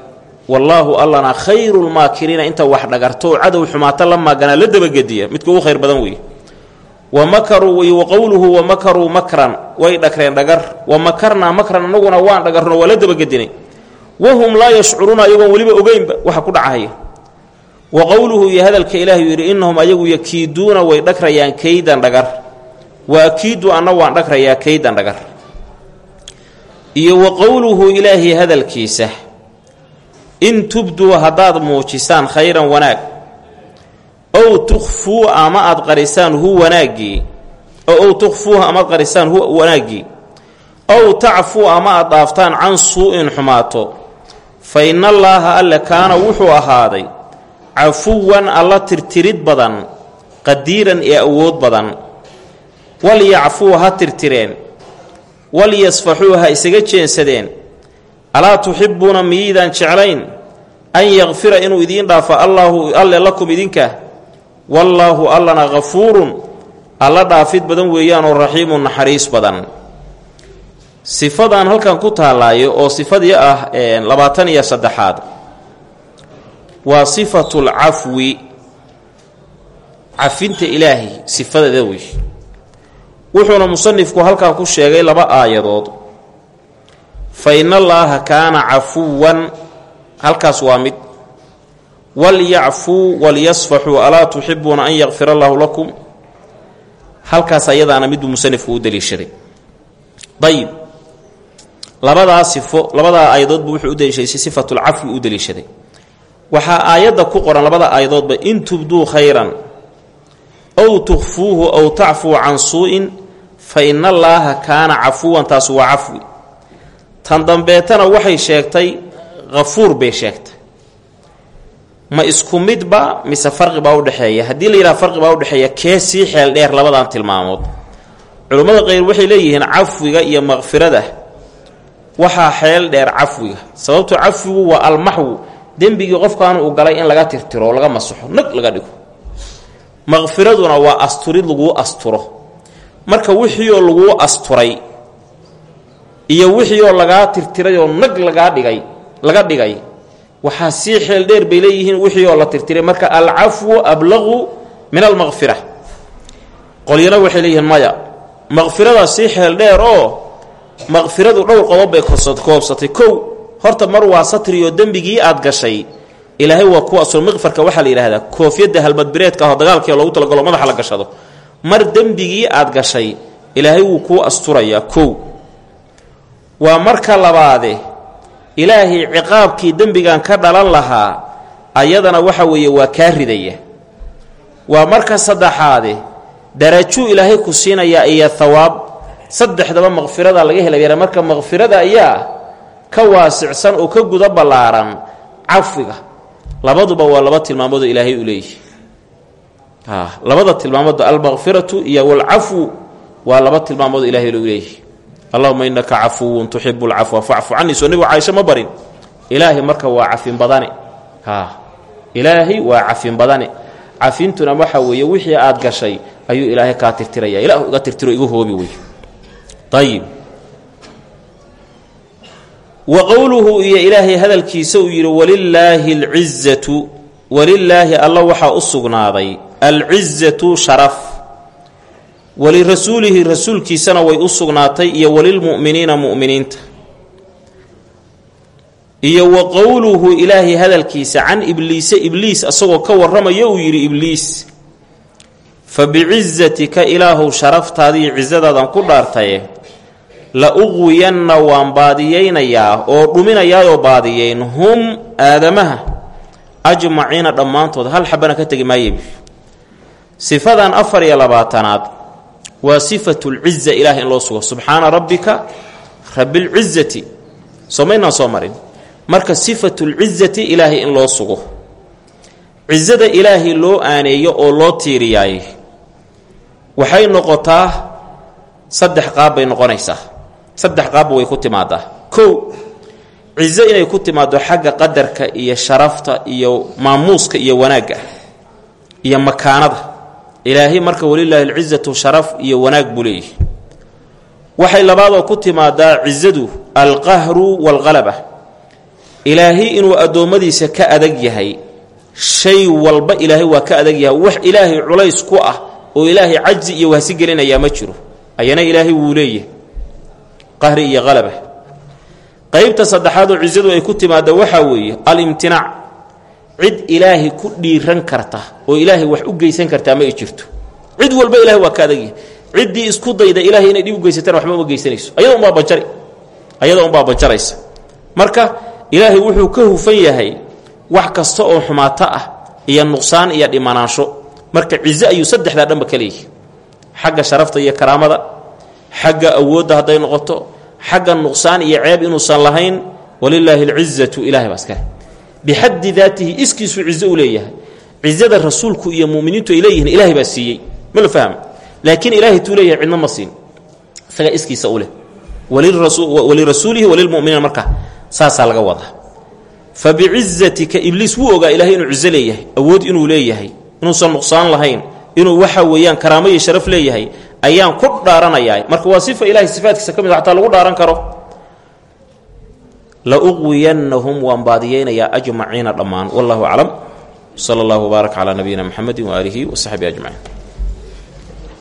wallaahu allana khayru lmaakiriina inta wax dhagarto cadow xumaato la maaganaa la dabagediya. Midka ugu khayr badan weeye wa makaruu wey wa qowluhu wa makaruu makran way dhagreen dhagar. Wa makarnaa makran anaguna waan dhagarno waa la dabagedinay. Wahum laa yashcuruuna ayagoon weliba ogeynba waxa ku dhacahaya wa qowluhu iyo hadalka ilaahay yidhi innahum ayagu yakiiduuna way dhagrayaan kaydan dhagar wa akiidu anna waan dhagrayaa kaydan dhagar. Iyo wa qowluhu ilaahay hadalkiisa. In tubduu haddaad muujisaan khayran wanaag ow tukhfuu ama aad qarisaan hu wanaaggii ow tukhfuuhu amaad qarisaan hu wanaaggii ow tacfuu ama aad dhaaftaan can suu-in xumaato fa ina allaaha alle kaana wuxuu ahaaday cafuwan alla tirtirid badan qadiiran ee awood badan walyacfuu ha tirtireen walyasfaxuu ha isaga jeensadeen. Alaa tuxibbuuna miyiidaan jeclayn an yakfira inuu idiin dhaafo allaahu alle lakum idinka? Wallaahu allana hafuurun alla dhaafid badan weeyaanoo raxiimun naxariis badan. Sifadan halkan ku taallaayo oo sifadii ah labaatan iyo saddexaad. Waa sifatul cafwi cafinta ilaahay sifadeeda wey wuxuuna musanifku halkan ku sheegay laba aayadood. Fa ina allaaha kaana cafuwan halkaas waa mid. Walyacfuu walyasfaxuu alaa tuxibuuna an yakfir allaahu lakum? Halkaas ayadaana miduu musanifku u daliishaday ayib labadaa sifo labadaa aayadoodba wuxuu u daliishaday si sifatulcafwi u daliishaday waxaa aayadda ku qoran labada aayadoodba in tubduu khayran ow tukhfuuhu ow tacfuu can suu-in fa ina allaaha kaana cafuwan taas waa cafwi. Tan dambeetana waxay sheegtay hafuur bay sheegtay. Ma isku midba mise farqi baa udhexeeya haddii la yidhaha farqi baa udhexeeya kee sii xeel dheer labadan tilmaamood culummada qayr waxay leeyihiin cafwiga iyo makfirada waxaa xeel dheer cafwiga. Sababto cafwigu waa almaxwu. Dembigii qofkan uu galay in laga tirtiro laga masaxo nag laga dhigo. Makfiraduna waa asturid laguu asturo marka wixiioo laguu asturay iyo wixiioo lagaa tirtirayoo nag lagaa dhigay laga dhigay waxaa sii xeel dheer bay leeyihiin wixii oo la tirtiray. Marka alcafwu ablaqu min almaqfira qolyana waxay leeyihiin maya maqfirada sii xeel dheer oo maqfiradu dhowr qodob bay koobsatay. Kow horta mar waa satriyo dembigii aad gashay. Ilaahay waa kuwa asl miqfarka waxaa la yidhaahdaa koofyadda halmadbireedka aho dagaalkii loogu talagalo madaxa la gashado mar dembigii aad gashay ilaahay wuu kuu asturayaa kow. Waa marka labaade ilaahay ciqaabkii dembigan ka dhalan lahaa ayadana waxa weeye waa kaa ridaya. Waa marka saddexaade darajuu ilaahay ku siinayaa iyo thawaab. Saddexdaba maqfirada laga helaya marka maqfirada ayaa ka waasicsan oo ka guda ballaaran cafiga labaduba waa laba tilmaamoodoo ilaahay u leeyahy a labada tilmaamood almaqfiratu iyo walcafwu waa laba tilmaamood ilahay lou leeyahy allahuma inaka cafuwun tuxibu lcafwa facfu canii. Soo nebigu caaisho ma barin. Ilaahay marka waa cafin badane ilaahay waa cafin badane cafintuna waxa weeye wixii aad gashay ayuu ilaahay kaa tirtiraya. Ilah iga tirtiro igu hoobi wey ayib wa qowluhu iyo ilaahay hadalkiisa uu yidhi walilaahi alcizatu walilaahi alla waxaa u sugnaaday alcizatu sharaf. Walirasuulihi rasuulkiisana way u sugnaatay iyo walilmu'miniina mu'miniinta. Iyo wa qowluhu ilaahay hadalkiisa can ibliise ibliis asagoo ka warramaya uu yidhi ibliis. Fa bicizatika ilaahow sharaftaadiiyo cisadaadan ku dhaartaye la uqwiyanna waan baadiyeynayaa oo dhuminayaayoo baadiyeyn hum aadamaha ajmaciina dhammaantood hal xabana ka tegi maayebi sifadan afar iyo labaatanaad waa sifatulciza ilaah in loo sugo. Subxaana rabbika rabbilcizati soo maynaan soo marin. Marka sifatulcizati ilaahay in loo sugo. Cizada ilaahay loo aaneeyo oo loo tiiriyaay waxay noqotaa saddex qaab bay noqonaysaa. Saddex qaabba way ku timaadaa. Kow cizo inay ku timaado xagga qadarka iyo sharafta iyo maamuuska iyo wanaagga iyo makaanada ilaahay marka walilaahi alcizatu sharaf iyo wanaag buu leeyahy waxay labaadoo ku timaadaa cizadu alqahru waalqalaba ilaahay inuu addoommadiisa ka adag yahay shay walba ilaahay waa ka adag yahay. Wax ilaahay culays ku ah oo ilaahay cajzi iyo wahsi gelinayaa ma jiro. Ayana ilaahay wuu leeyahay. Qahri iyo qalaba qaybta saddexaadoo cizadu ay ku timaada waxaa weeye alimtinaac cid ilaahay ku dhiiran karta oo ilaahay wax u geysan kartaa ma ay jirto. Cid walba ilahay waa ka adagyahay ciddii isku dayda ilaahay inay dhib u geysatana waxba uma geysanayso. Ayada unbaa banjari. Ayada unbaa banjaraysa. Marka ilaahay wuxuu ka hufan yahay wax kasta oo xumaato ah iyo nuqsaan iyo dhimanaansho marka cizo ayuu saddexdaa dhanba ka xagga sharafta iyo karaamada xagga awoodda hadday noqoto xagga nuqsaan iyo ceeb inuusan lahayn walilaahi alcizatu ilahay baa iskale bixaddi daatihi iskiisuu cizo u leeyahay. Cizada rasuulku iyo muminiintu ay leeyihiin ilaahay baa siiyey. Ma la fahma laakiin ilaahay tuu leeyahay cidna ma siin. Isagaa iskiisa u leh. Walirasuulihi walilmuminiina marka saasaa laga wadaa. Fa bicizatika ibliis wuu ogaa ilahay inuu cizo leeyahay awood inuu leeyahay inuusan nuqsaan lahayn inuu waxa weeyaan karaamo iyo sharaf leeyahay ayaan ku dhaaranayaa. Marka waa sifa ilahay sifaadkiisa ka la uqwiyannahum waan baadiyeynayaa ajmaciina dhammaan wallahu aclam sala allahu wbaarak calaa nabiyina mxamedi waaalihi wasaxbi ajmaciin